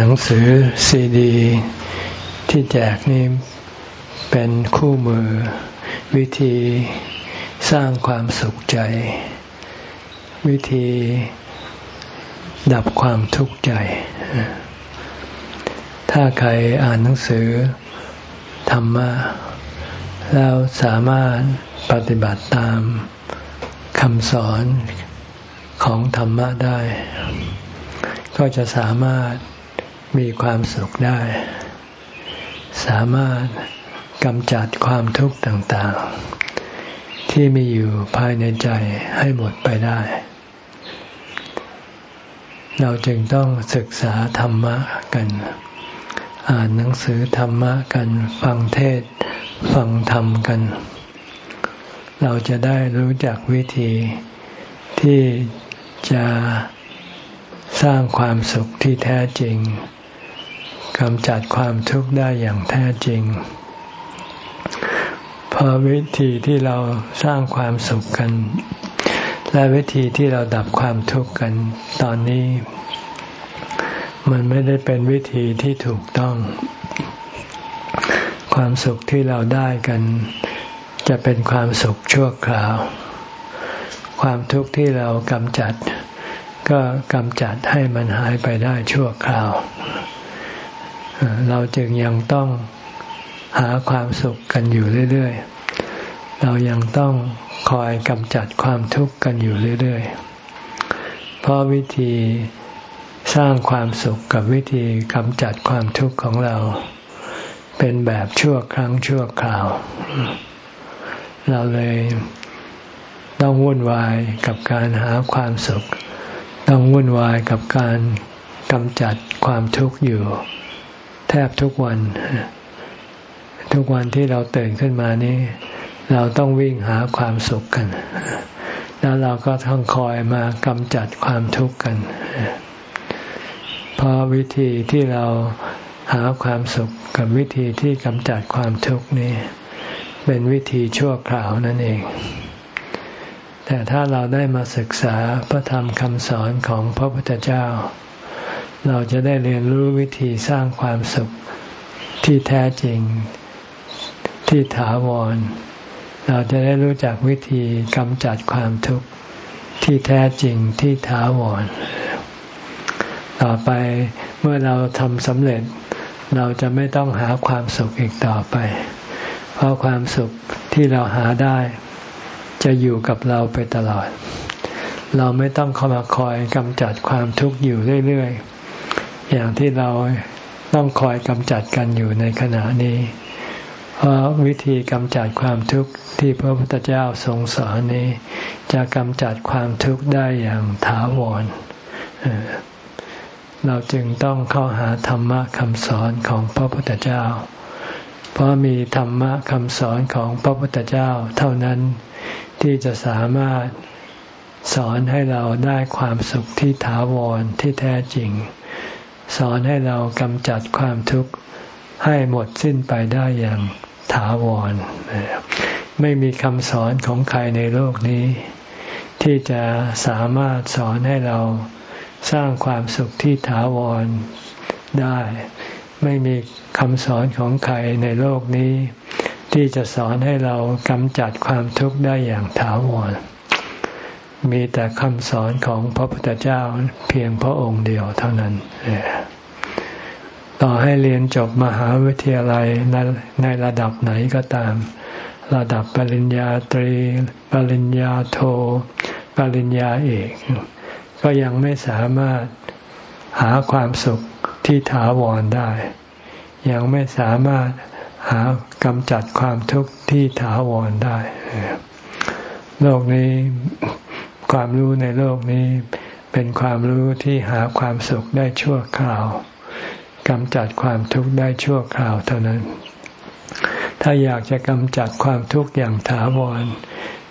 หนังสือซีดี ที่แจกนี่เป็นคู่มือ วิธีสร้างความสุขใจ วิธีดับความทุกข์ใจ ถ้าใครอ่านหนังสือธรรมะแล้วสามารถปฏิบัติตามคำสอนของธรรมะได้ ก็จะสามารถ มีความสุขได้ สามารถกำจัดความทุกข์ต่างๆ ที่มีอยู่ภายในใจให้หมดไปได้ เราจึงต้องศึกษาธรรมะกัน อ่านหนังสือธรรมะกัน ฟังเทศ ฟังธรรมกัน เราจะได้รู้จักวิธีที่จะสร้างความสุขที่แท้จริง กำจัดความทุกข์ได้อย่างแท้จริง เพราะวิธีที่เราสร้างความสุขกัน และวิธีที่เราดับความทุกข์กันตอนนี้ มันไม่ได้เป็นวิธีที่ถูกต้อง ความสุขที่เราได้กัน จะเป็นความสุขชั่วคราว ความทุกข์ที่เรากำจัดก็กำจัดให้มันหายไปได้ชั่วคราว เราจึงยังต้องหาความสุขกันอยู่เรื่อยๆ เรายังต้องคอยกำจัดความทุกข์กันอยู่เรื่อยๆ เพราะวิธีสร้างความสุขกับวิธีกำจัดความทุกข์ของเรา เป็นแบบชั่วครั้งชั่วคราว เราเลยต้องวุ่นวายกับการหาความสุข ต้องวุ่นวายกับการกำจัดความทุกข์อยู่ แทบทุกวัน ทุกวันที่เราตื่นขึ้นมานี้ เราต้องวิ่งหาความสุขกัน แล้วเราก็ต้องคอยมากำจัดความทุกข์กัน เพราะวิธีที่เราหาความสุขกับวิธีที่กำจัดความทุกข์นี้ เป็นวิธีชั่วคราวนั่นเอง แต่ถ้าเราได้มาศึกษาพระธรรมคำสอนของพระพุทธเจ้า เราจะได้เรียนรู้วิธีสร้างความสุขที่แท้จริงที่ถาวร เราจะได้รู้จักวิธีกำจัดความทุกข์ที่แท้จริงที่ถาวร ต่อไปเมื่อเราทำสำเร็จ เราจะไม่ต้องหาความสุขอีกต่อไป เพราะความสุขที่เราหาได้ จะอยู่กับเราไปตลอด เราไม่ต้องเข้ามาคอยกำจัดความทุกข์อยู่เรื่อย ๆ อย่างที่เราต้องคอยกำจัดกันอยู่ในขณะนี้ เพราะวิธีกำจัดความทุกข์ที่พระพุทธเจ้าทรงสอนนี้ จะกำจัดความทุกข์ได้อย่างถาวร เราจึงต้องเข้าหาธรรมะคำสอนของพระพุทธเจ้า เพราะมีธรรมะคำสอนของพระพุทธเจ้าเท่านั้นที่จะสามารถสอนให้เราได้ความสุขที่ถาวรที่แท้จริง สอนให้เรากำจัดความทุกข์ให้หมดสิ้นไปได้อย่างถาวร ไม่มีคำสอนของใครในโลกนี้ ที่จะสามารถสอนให้เราสร้างความสุขที่ถาวรได้ ไม่มีคำสอนของใครในโลกนี้ ที่จะสอนให้เรากำจัดความทุกข์ได้อย่างถาวร มีแต่คำสอนของพระพุทธเจ้าเพียงพระองค์เดียวเท่านั้น ต่อให้เรียนจบมหาวิทยาลัยในในระดับไหนก็ตาม ระดับปริญญาตรี ปริญญาโท ปริญญาเอก ก็ยังไม่สามารถหาความสุขที่ถาวรได้ ยังไม่สามารถหากำจัดความทุกข์ที่ถาวรได้ โลกนี้ ความรู้ในโลกนี้ เป็นความรู้ที่หาความสุขได้ชั่วคราวกำจัดความทุกข์ได้ชั่วคราวเท่านั้น ถ้าอยากจะกำจัดความทุกข์อย่างถาวร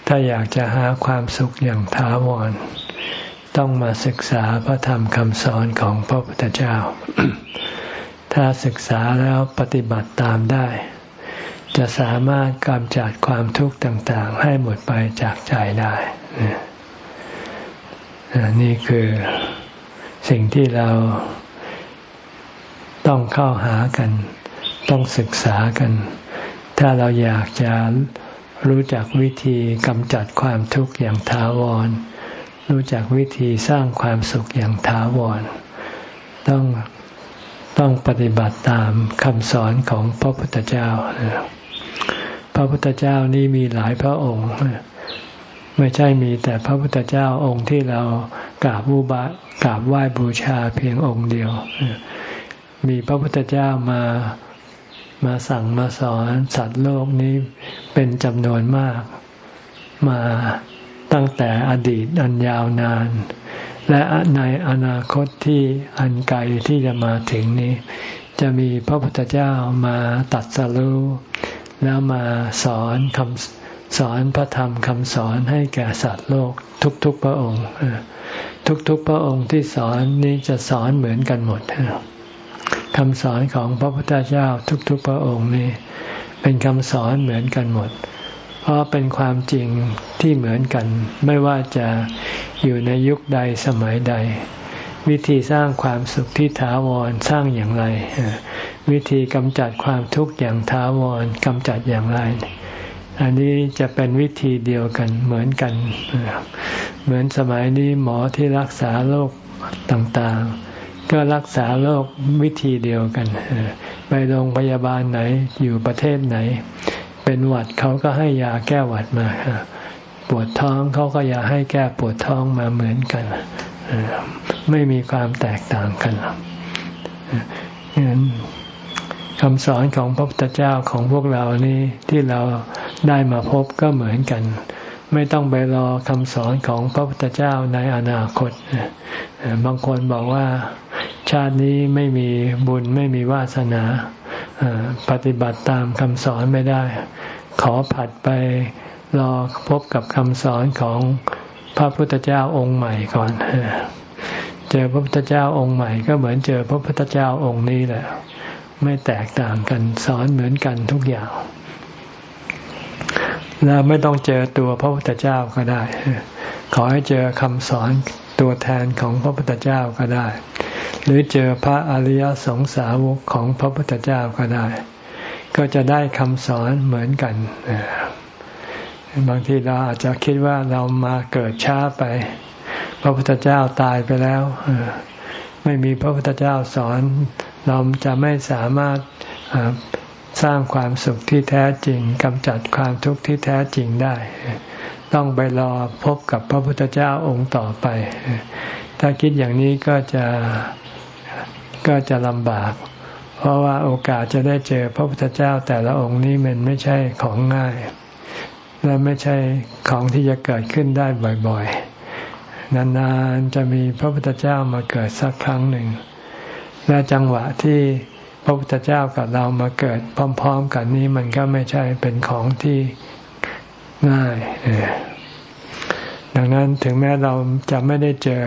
ถ้าอยากจะหาความสุขอย่างถาวร ต้องมาศึกษาพระธรรมคำสอนของพระพุทธเจ้า ถ้าศึกษาแล้วปฏิบัติตามได้ จะสามารถกำจัดความทุกข์ต่างๆ ให้หมดไปจากใจได้ นี่คือสิ่งที่เราต้องเข้าหากัน ต้องศึกษากัน ถ้าเราอยากจะรู้จักวิธีกำจัดความทุกข์อย่างถาวร รู้จักวิธีสร้างความสุขอย่างถาวร ต้องต้องปฏิบัติตามคำสอนของพระพุทธเจ้า พระพุทธเจ้านี่มีหลายพระองค์ ไม่ใช่มีแต่พระพุทธเจ้าองค์ที่เรากราบบูบะกราบไหว้บูชาเพียงองค์เดียว มีพระพุทธเจ้ามามาสั่งมาสอนสัตว์โลกนี้เป็นจำนวนมาก มาตั้งแต่อดีตอันยาวนาน และในอนาคตที่อันไกลที่จะมาถึงนี้ จะมีพระพุทธเจ้ามาตัดสรู้แล้วมาสอนคำ สอนพระธรรมคำสอนให้แก่สัตว์โลก ทุกๆพระองค์ ทุกๆพระองค์ที่สอนนี้จะสอนเหมือนกันหมดคำสอนของพระพุทธเจ้าทุกๆพระองค์นี้ เป็นคำสอนเหมือนกันหมด เพราะเป็นความจริงที่เหมือนกัน ไม่ว่าจะอยู่ในยุคใดสมัยใด วิธีสร้างความสุขที่ถาวรสร้างอย่างไร วิธีกำจัดความทุกข์อย่างถาวรกำจัดอย่างไร อันนี้จะเป็นวิธีเดียวกันเหมือนกัน เหมือนสมัยนี้หมอที่รักษาโรคต่างๆ ก็รักษาโรควิธีเดียวกัน ไปโรงพยาบาลไหนอยู่ประเทศไหน เป็นหวัดเขาก็ให้ยาแก้หวัดมาปวดท้องเขาก็ยาให้แก้ปวดท้องมาเหมือนกันไม่มีความแตกต่างกัน คำสอนของพระพุทธเจ้าของพวกเรานี่ที่เราได้มาพบก็เหมือนกัน ไม่ต้องไปรอคำสอนของพระพุทธเจ้าในอนาคต บางคนบอกว่าชาตินี้ไม่มีบุญไม่มีวาสนาปฏิบัติตามคำสอนไม่ได้ ขอผัดไปรอพบกับคำสอนของพระพุทธเจ้าองค์ใหม่ก่อนเจอพระพุทธเจ้าองค์ใหม่ก็เหมือนเจอพระพุทธเจ้าองค์นี้แหละ ไม่แตกต่างกันสอนเหมือนกันทุกอย่างแล้วไม่ต้องเจอตัวพระพุทธเจ้าก็ได้ ขอให้เจอคำสอนตัวแทนของพระพุทธเจ้าก็ได้ หรือเจอพระอริยสงสาวกของพระพุทธเจ้าก็ได้ ก็จะได้คำสอนเหมือนกัน บางทีเราอาจจะคิดว่าเรามาเกิดช้าไป พระพุทธเจ้าตายไปแล้ว ไม่มีพระพุทธเจ้าสอน เราจะไม่สามารถสร้างความสุขที่แท้จริงกำจัดความทุกข์ที่แท้จริงได้ ต้องไปรอพบกับพระพุทธเจ้าองค์ต่อไป ถ้าคิดอย่างนี้ก็จะก็จะลำบาก เพราะว่าโอกาสจะได้เจอพระพุทธเจ้าแต่ละองค์นี้มันไม่ใช่ของง่าย และไม่ใช่ของที่จะเกิดขึ้นได้บ่อยๆ นานๆจะมีพระพุทธเจ้ามาเกิดสักครั้งหนึ่ง และจังหวะที่พระพุทธเจ้ากับเรามาเกิดพร้อม ๆ กันนี้มันก็ไม่ใช่เป็นของที่ง่าย ดังนั้นถึงแม้เราจะไม่ได้เจอ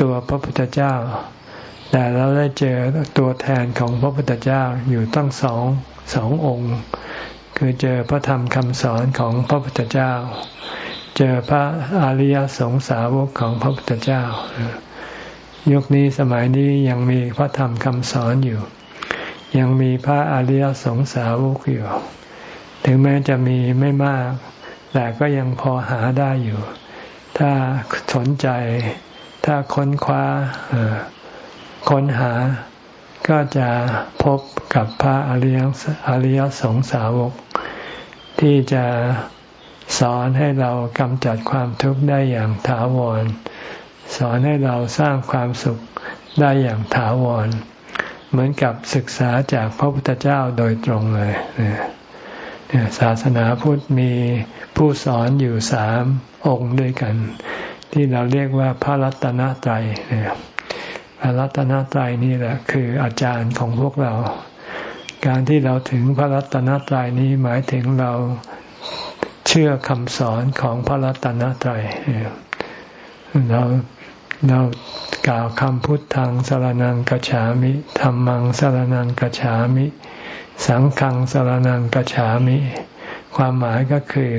ตัวพระพุทธเจ้า แต่เราได้เจอตัวแทนของพระพุทธเจ้าอยู่ตั้งสองสององค์ คือเจอพระธรรมคำสอนของพระพุทธเจ้า เจอพระอริยสงสาวกของพระพุทธเจ้า ยุคนี้สมัยนี้ยังมีพระธรรมคำสอนอยู่ ยังมีพระอริยสงสาวกอยู่ ถึงแม้จะมีไม่มาก แต่ก็ยังพอหาได้อยู่ ถ้าสนใจ ถ้าค้นคว้าค้นหา ก็จะพบกับพระอริยอริยสงสาวก ที่จะสอนให้เรากำจัดความทุกข์ได้อย่างถาวร สอนให้เราสร้างความสุขได้อย่างถาวร เหมือนกับศึกษาจากพระพุทธเจ้าโดยตรงเลยศาสนาพุทธมีผู้สอนอยู่สามองค์ด้วยกัน ที่เราเรียกว่าพระรัตนตรัยเนี่ยพระรัตนตรัยนี่แหละคืออาจารย์ของพวกเรา การที่เราถึงพระรัตนตรัยนี้หมายถึงเราเชื่อคำสอนของพระรัตนตรัยเรา เรากล่าวคำพุทธังสารนังกัจฉามิธรรมังสารนังกัจฉามิ สังฆังสารนังกัจฉามิ ความหมายก็คือ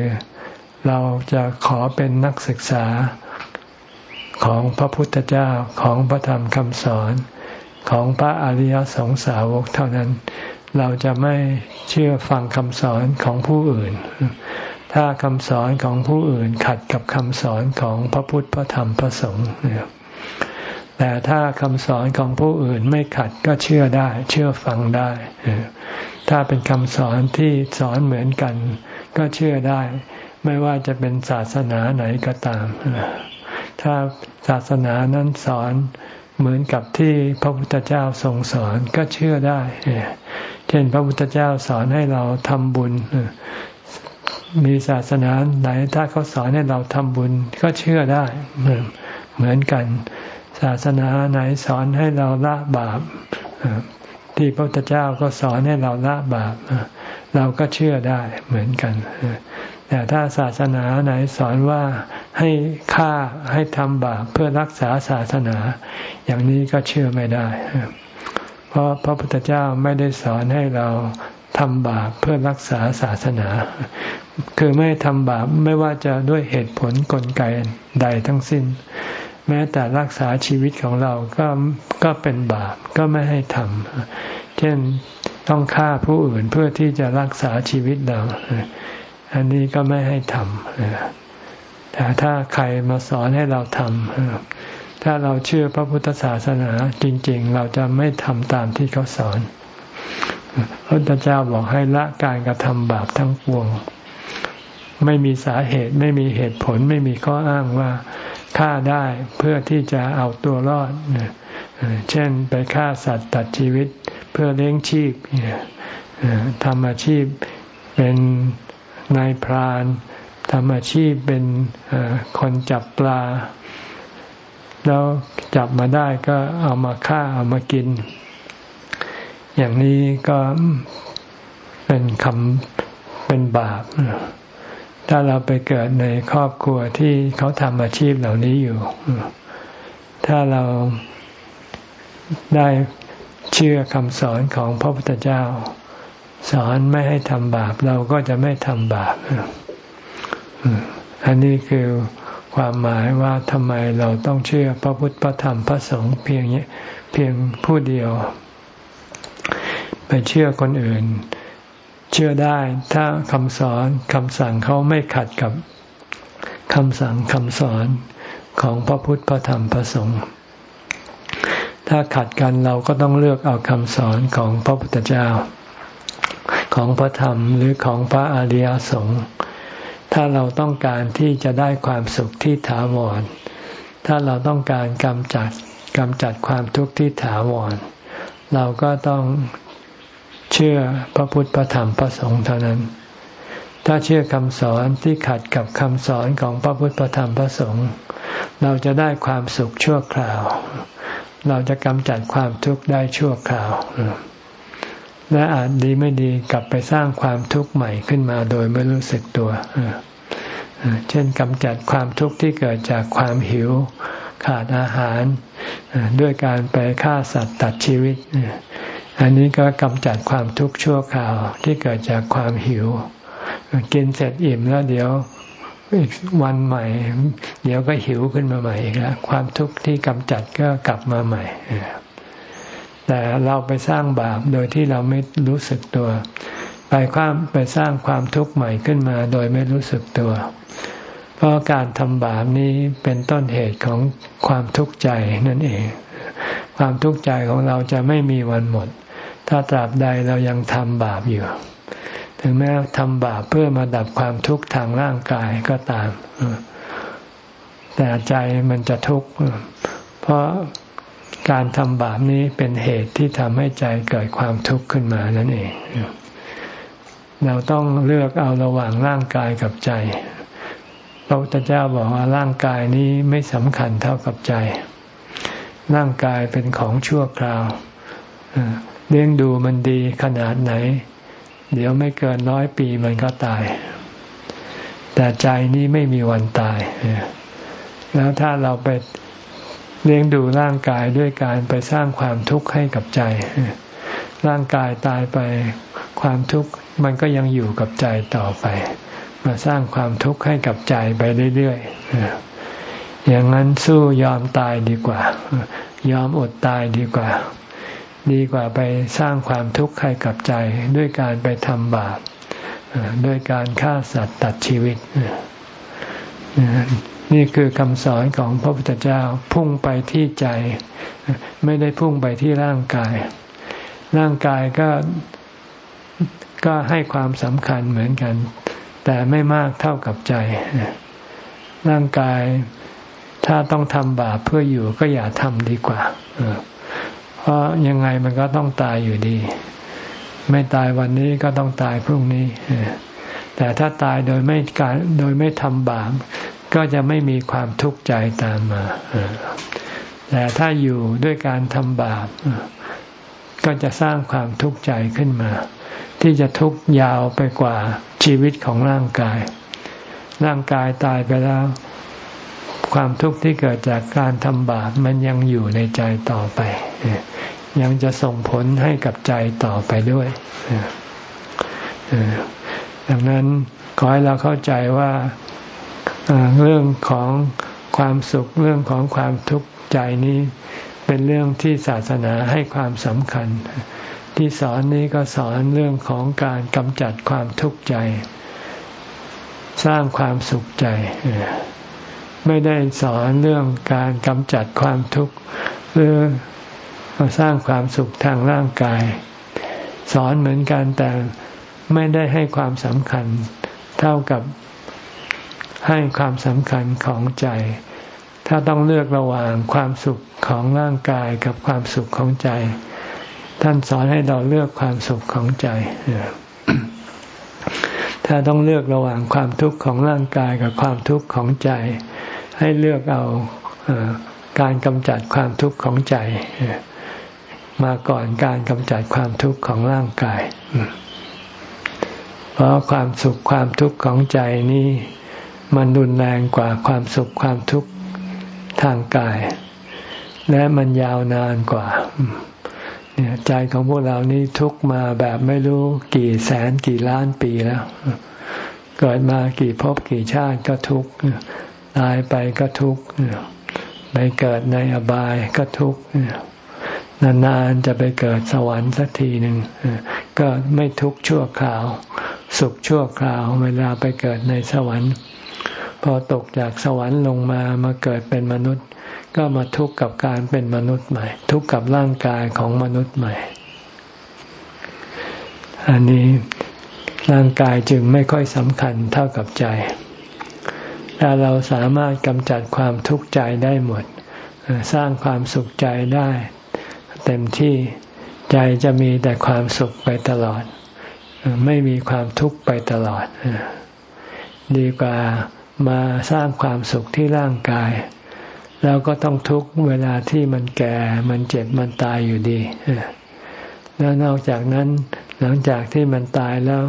เราจะขอเป็นนักศึกษาของพระพุทธเจ้าของพระธรรมคำสอนของพระอริยสงสาวกเท่านั้น เราจะไม่เชื่อฟังคำสอนของผู้อื่น ถ้าคำสอนของผู้อื่นขัดกับคำสอนของพระพุทธพระธรรมพระสงฆ์แต่ถ้าคำสอนของผู้อื่นไม่ขัดก็เชื่อได้ เชื่อฟังได้ ถ้าเป็นคำสอนที่สอนเหมือนกัน ก็เชื่อได้ ไม่ว่าจะเป็นศาสนาไหนก็ตาม ถ้าศาสนานั้นสอนเหมือนกับที่พระพุทธเจ้าทรงสอนก็เชื่อได้ เช่นพระพุทธเจ้าสอนให้เราทำบุญ มีศาสนาไหนถ้าเขาสอนให้เราทำบุญก็เชื่อได้ เหมือนกัน ศาสนาไหนสอนให้เราละบาปที่พระพุทธเจ้าก็สอนให้เราละบาปเราก็เชื่อได้เหมือนกัน แต่ถ้าศาสนาไหนสอนว่าให้ฆ่าให้ทำบาปเพื่อรักษาศาสนา อย่างนี้ก็เชื่อไม่ได้ เพราะพระพุทธเจ้าไม่ได้สอนให้เรา ทำบาปเพื่อรักษาศาสนา คือไม่ทำบาปไม่ว่าจะด้วยเหตุผลกลไกใดทั้งสิ้น แม้แต่รักษาชีวิตของเราก็ก็เป็นบาปก็ไม่ให้ทำเช่นต้องฆ่าผู้อื่นเพื่อที่จะรักษาชีวิตเรา อันนี้ก็ไม่ให้ทำแต่ถ้าใครมาสอนให้เราทำถ้าเราเชื่อพระพุทธศาสนาจริง ๆ เราจะไม่ทำตามที่เขาสอน พระพุทธเจ้าบอกให้ละการกระทำบาปทั้งปวง ไม่มีสาเหตุไม่มีเหตุผลไม่มีข้ออ้างว่าฆ่าได้เพื่อที่จะเอาตัวรอด เช่นไปฆ่าสัตว์ตัดชีวิตเพื่อเลี้ยงชีพทำอาชีพเป็นนายพรานทำอาชีพเป็นคนจับปลา แล้วจับมาได้ก็เอามาฆ่าเอามากิน อย่างนี้ก็เป็นคำเป็นบาป ถ้าเราไปเกิดในครอบครัวที่เขาทำอาชีพเหล่านี้อยู่ ถ้าเราได้เชื่อคำสอนของพระพุทธเจ้า สอนไม่ให้ทำบาป เราก็จะไม่ทำบาป อันนี้คือความหมายว่าทำไมเราต้องเชื่อพระพุทธพระธรรมพระสงฆ์เพียงเพียงผู้เดียว ไปเชื่อคนอื่น เชื่อได้ถ้าคำสอนคำสั่งเขาไม่ขัดกับคำสั่งคำสอนของพระพุทธพระธรรมพระสงฆ์ถ้าขัดกันเราก็ต้องเลือกเอาคำสอนของพระพุทธเจ้า ของพระธรรมหรือของพระอริยสงฆ์ถ้าเราต้องการที่จะได้ความสุขที่ถาวร ถ้าเราต้องการกำจัดกำจัดความทุกข์ที่ถาวร เราก็ต้อง เชื่อพระพุทธพระธรรมพระสงฆ์เท่านั้น ถ้าเชื่อคำสอนที่ขัดกับคำสอนของพระพุทธพระธรรมพระสงฆ์เราจะได้ความสุขชั่วคราว เราจะกำจัดความทุกข์ได้ชั่วคราว และอาจดีไม่ดีกลับไปสร้างความทุกข์ใหม่ขึ้นมาโดยไม่รู้สึกตัวเช่นกำจัดความทุกข์ที่เกิดจากความหิวขาดอาหาร ด้วยการไปฆ่าสัตว์ตัดชีวิต อันนี้ก็กำจัดความทุกข์ชั่วคราวที่เกิดจากความหิว กินเสร็จอิ่มแล้วเดี๋ยวอีกวันใหม่ เดี๋ยวก็หิวขึ้นมาใหม่อีกแล้วความทุกข์ที่กำจัดก็กลับมาใหม่ แต่เราไปสร้างบาปโดยที่เราไม่รู้สึกตัว ไปความไปสร้างความทุกข์ใหม่ขึ้นมา โดยไม่รู้สึกตัว เพราะการทำบาปนี้เป็นต้นเหตุของความทุกข์ใจนั่นเอง ความทุกข์ใจของเราจะไม่มีวันหมด ถ้าตราบใดเรายังทำบาปอยู่ ถึงแม้ทำบาปเพื่อมาดับความทุกข์ทางร่างกายก็ตาม แต่ใจมันจะทุกข์ เพราะการทำบาปนี้เป็นเหตุที่ทำให้ใจเกิดความทุกข์ขึ้นมานั่นเอง เราต้องเลือกเอาระหว่างร่างกายกับใจพระพุทธเจ้าบอกว่าร่างกายนี้ไม่สำคัญเท่ากับใจ ร่างกายเป็นของชั่วคราวเลี้ยงดูมันดีขนาดไหน เดี๋ยวไม่เกินร้อยปีมันก็ตาย แต่ใจนี้ไม่มีวันตาย แล้วถ้าเราไปเลี้ยงดูร่างกายด้วยการไปสร้างความทุกข์ให้กับใจ ร่างกายตายไปความทุกข์มันก็ยังอยู่กับใจต่อไป มาสร้างความทุกข์ให้กับใจไปเรื่อยๆ อย่างนั้นสู้ยอมตายดีกว่า ยอมอดตายดีกว่า ดีกว่าไปสร้างความทุกข์ให้กับใจด้วยการไปทำบาปด้วยการฆ่าสัตว์ตัดชีวิต นี่คือคำสอนของพระพุทธเจ้าพุ่งไปที่ใจ ไม่ได้พุ่งไปที่ร่างกาย ร่างกายก็ก็ให้ความสำคัญเหมือนกัน แต่ไม่มากเท่ากับใจ ร่างกาย ถ้าต้องทำบาปเพื่ออยู่ก็อย่าทำดีกว่าเพราะยังไงมันก็ต้องตายอยู่ดี ไม่ตายวันนี้ก็ต้องตายพรุ่งนี้แต่ถ้าตายโดยไม่การโดยไม่ทำบาปก็จะไม่มีความทุกข์ใจตามมาแต่ถ้าอยู่ด้วยการทำบาปก็จะสร้างความทุกข์ใจขึ้นมา ที่จะทุกข์ยาวไปกว่าชีวิตของร่างกาย ร่างกายตายไปแล้ว ความทุกข์ที่เกิดจากการทำบาปมันยังอยู่ในใจต่อไป ยังจะส่งผลให้กับใจต่อไปด้วยดังนั้นขอให้เราเข้าใจว่าเรื่องของความสุขเรื่องของความทุกข์ใจนี้ เป็นเรื่องที่ศาสนาให้ความสำคัญ ที่สอนนี้ก็สอนเรื่องของการกำจัดความทุกข์ใจ สร้างความสุขใจ ไม่ได้สอนเรื่องการกำจัดความทุกข์หรือสร้างความสุขทางร่างกาย สอนเหมือนกันแต่ไม่ได้ให้ความสำคัญ เท่ากับให้ความสำคัญของใจ ถ้าต้องเลือกระหว่างความสุขของร่างกายกับความสุขของใจ ท่านสอนให้เราเลือกความสุขของใจ ถ้าต้องเลือกระหว่างความทุกข์ของร่างกายกับความทุกข์ของใจ ให้เลือกเอาการกำจัดความทุกข์ของใจ มาก่อนการกำจัดความทุกข์ของร่างกาย เพราะความสุขความทุกข์ของใจนี้ มันรุนแรงกว่าความสุขความทุกข์ทางกาย และมันยาวนานกว่าเนี่ยใจของพวกเรานี่ทุกมาแบบไม่รู้กี่แสนกี่ล้านปีแล้ว เกิดมากี่ภพกี่ชาติก็ทุกข์ ตายไปก็ทุกข์ไปเกิดในอบายก็ทุกข์นานๆจะไปเกิดสวรรค์สักทีหนึ่งก็ไม่ทุกข์ชั่วคราว สุขชั่วคราว เวลาไปเกิดในสวรรค์ พอตกจากสวรรค์ลงมามาเกิดเป็นมนุษย์ ก็มาทุกข์กับการเป็นมนุษย์ใหม่ ทุกข์กับร่างกายของมนุษย์ใหม่ อันนี้ร่างกายจึงไม่ค่อยสำคัญเท่ากับใจ ถ้าเราสามารถกำจัดความทุกข์ใจได้หมด สร้างความสุขใจได้ เต็มที่ใจจะมีแต่ความสุขไปตลอด ไม่มีความทุกข์ไปตลอด ดีกว่ามาสร้างความสุขที่ร่างกาย แล้วก็ต้องทุกเวลาที่มันแก่ มันเจ็บ มันตายอยู่ดี แล้วนอกจากนั้นหลังจากที่มันตายแล้ว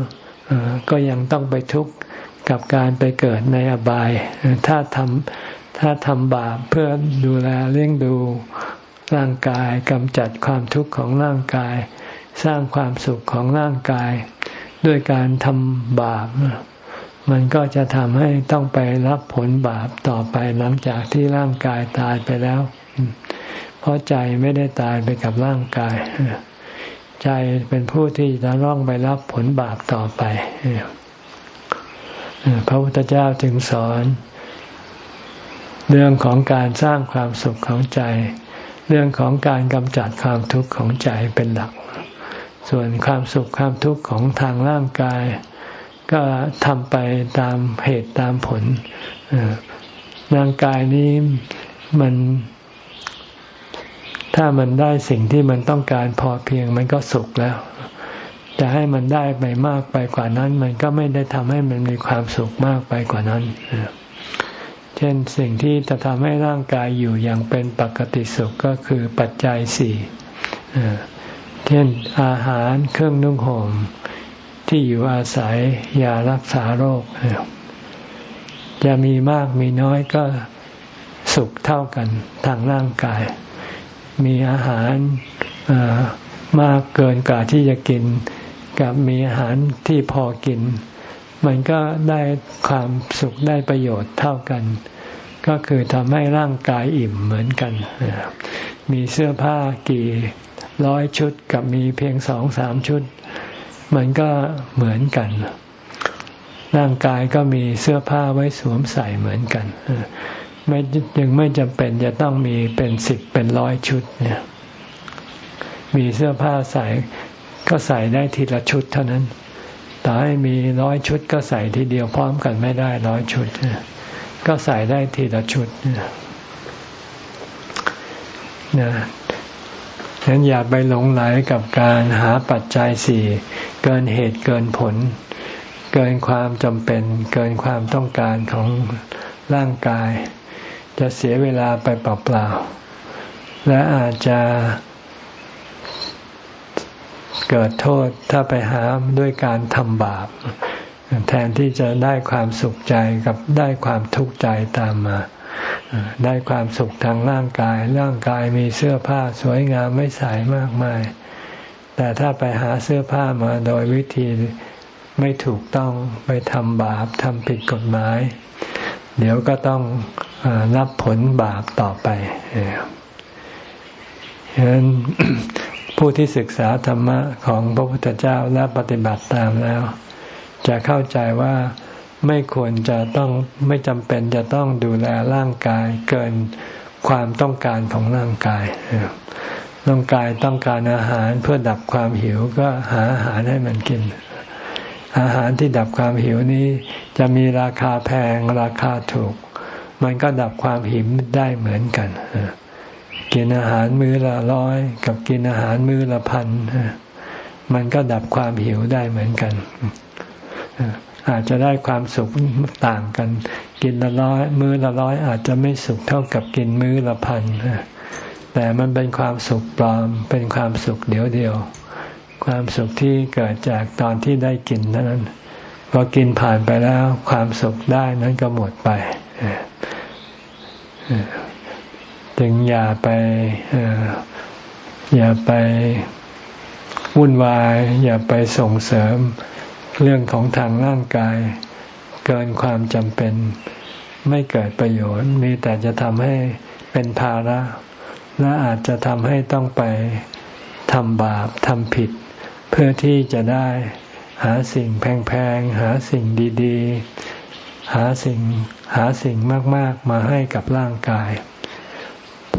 ก็ยังต้องไปทุกข์ กับการไปเกิดในอบาย ถ้าทำถ้าทำบาปเพื่อดูแลเลี้ยงดูร่างกายกำจัดความทุกข์ของร่างกาย สร้างความสุขของร่างกาย ด้วยการทำบาป มันก็จะทำให้ต้องไปรับผลบาปต่อไปหลังจากที่ร่างกายตายไปแล้ว เพราะใจไม่ได้ตายไปกับร่างกาย ใจเป็นผู้ที่จะร้องไปรับผลบาปต่อไป พระพุทธเจ้าจึงสอน เรื่องของการสร้างความสุขของใจ เรื่องของการกำจัดความทุกข์ของใจเป็นหลัก ส่วนความสุขความทุกข์ของทางร่างกาย ก็ทำไปตามเหตุตามผลร่างกายนี้มันถ้ามันได้สิ่งที่มันต้องการพอเพียงมันก็สุขแล้ว จะให้มันได้ไปมากไปกว่านั้น มันก็ไม่ได้ทำให้มันมีความสุขมากไปกว่านั้น เช่นสิ่งที่จะทำให้ร่างกายอยู่อย่างเป็นปกติสุขก็คือปัจจัยสี่เช่นอาหารเครื่องนุ่งห่มที่อยู่อาศัยยารักษาโรค จะมีมากมีน้อยก็สุขเท่ากันทางร่างกาย มีอาหารมากเกินกว่าที่จะกิน กับมีอาหารที่พอกิน มันก็ได้ความสุขได้ประโยชน์เท่ากัน ก็คือทำให้ร่างกายอิ่มเหมือนกัน มีเสื้อผ้ากี่ร้อยชุดกับมีเพียงสองสามชุด มันก็เหมือนกัน ร่างกายก็มีเสื้อผ้าไว้สวมใส่เหมือนกันไม่ยังไม่จำเป็นจะต้องมีเป็นสิบเป็นร้อยชุดเนี่ย มีเสื้อผ้าใส่ ก็ใส่ได้ทีละชุดเท่านั้นต่อให้มีร้อยชุดก็ใส่ทีเดียวพร้อมกันไม่ได้ร้อยชุด ก็ใส่ได้ทีละชุดนะฉะนั้นอย่าไปหลงไหลกับการหาปัจจัยสี่เกินเหตุเกินผล เกินความจำเป็น เกินความต้องการของร่างกาย จะเสียเวลาไปเปล่าๆและอาจจะ เกิดโทษถ้าไปหาด้วยการทำบาป แทนที่จะได้ความสุขใจกับได้ความทุกข์ใจตามมา ได้ความสุขทางร่างกาย ร่างกายมีเสื้อผ้าสวยงามไม่ใส่มากมาย แต่ถ้าไปหาเสื้อผ้ามาโดยวิธีไม่ถูกต้องไปทำบาปทำผิดกฎหมาย เดี๋ยวก็ต้องอรับผลบาปต่อไปฉะนั้น ผู้ที่ศึกษาธรรมะของพระพุทธเจ้าและปฏิบัติตามแล้ว จะเข้าใจว่าไม่ควรจะต้องไม่จำเป็นจะต้องดูแลร่างกายเกินความต้องการของร่างกายร่างกายต้องการอาหารเพื่อดับความหิวก็หาอาหารให้มันกิน อาหารที่ดับความหิวนี้จะมีราคาแพงราคาถูก มันก็ดับความหิวได้เหมือนกัน กินอาหารมื้อละร้อยกับกินอาหารมื้อละพันมันก็ดับความหิวได้เหมือนกันอาจจะได้ความสุขต่างกัน กินละร้อยมื้อละร้อยอาจจะไม่สุขเท่ากับกินมื้อละพันแต่มันเป็นความสุขปลอม เป็นความสุขเดียวเดียว ความสุขที่เกิดจากตอนที่ได้กินนั้นพอกินผ่านไปแล้ว ความสุขได้นั้นก็หมดไป จึงอย่าไปอย่าไปวุ่นวาย อย่าไปส่งเสริมเรื่องของทางร่างกาย เกินความจำเป็น ไม่เกิดประโยชน์ มีแต่จะทำให้เป็นภาระและอาจจะทำให้ต้องไปทำบาปทำผิด เพื่อที่จะได้หาสิ่งแพงๆ หาสิ่งดีๆ หาสิ่งหาสิ่งมากๆมาให้กับร่างกาย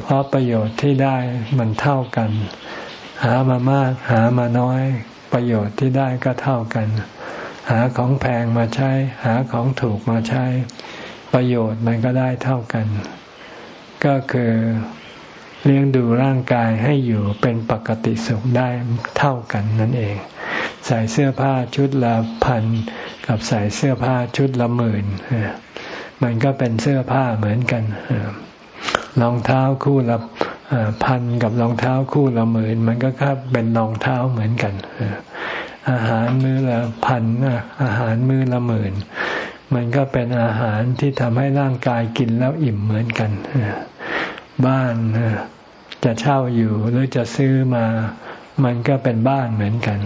เพราะประโยชน์ที่ได้มันเท่ากัน หามามากหามาน้อย ประโยชน์ที่ได้ก็เท่ากัน หาของแพงมาใช้ หาของถูกมาใช้ ประโยชน์มันก็ได้เท่ากัน ก็คือเลี้ยงดูร่างกายให้อยู่เป็นปกติสุขได้เท่ากันนั่นเอง ใส่เสื้อผ้าชุดละพันกับใส่เสื้อผ้าชุดละหมื่นมันก็เป็นเสื้อผ้าเหมือนกัน รองเท้าคู่ละพันกับรองเท้าคู่ละหมื่นมันก็ค่เป็นรองเท้าเหมือนกันอาหารมื้อละพันอาหารมื้อละหมื่นมันก็เป็นอาหารที่ทำให้ร่างกายกินแล้วอิ่มเหมือนกันบ้านจะเช่าอยู่หรือจะซื้อมา มันก็เป็นบ้านเหมือนกัน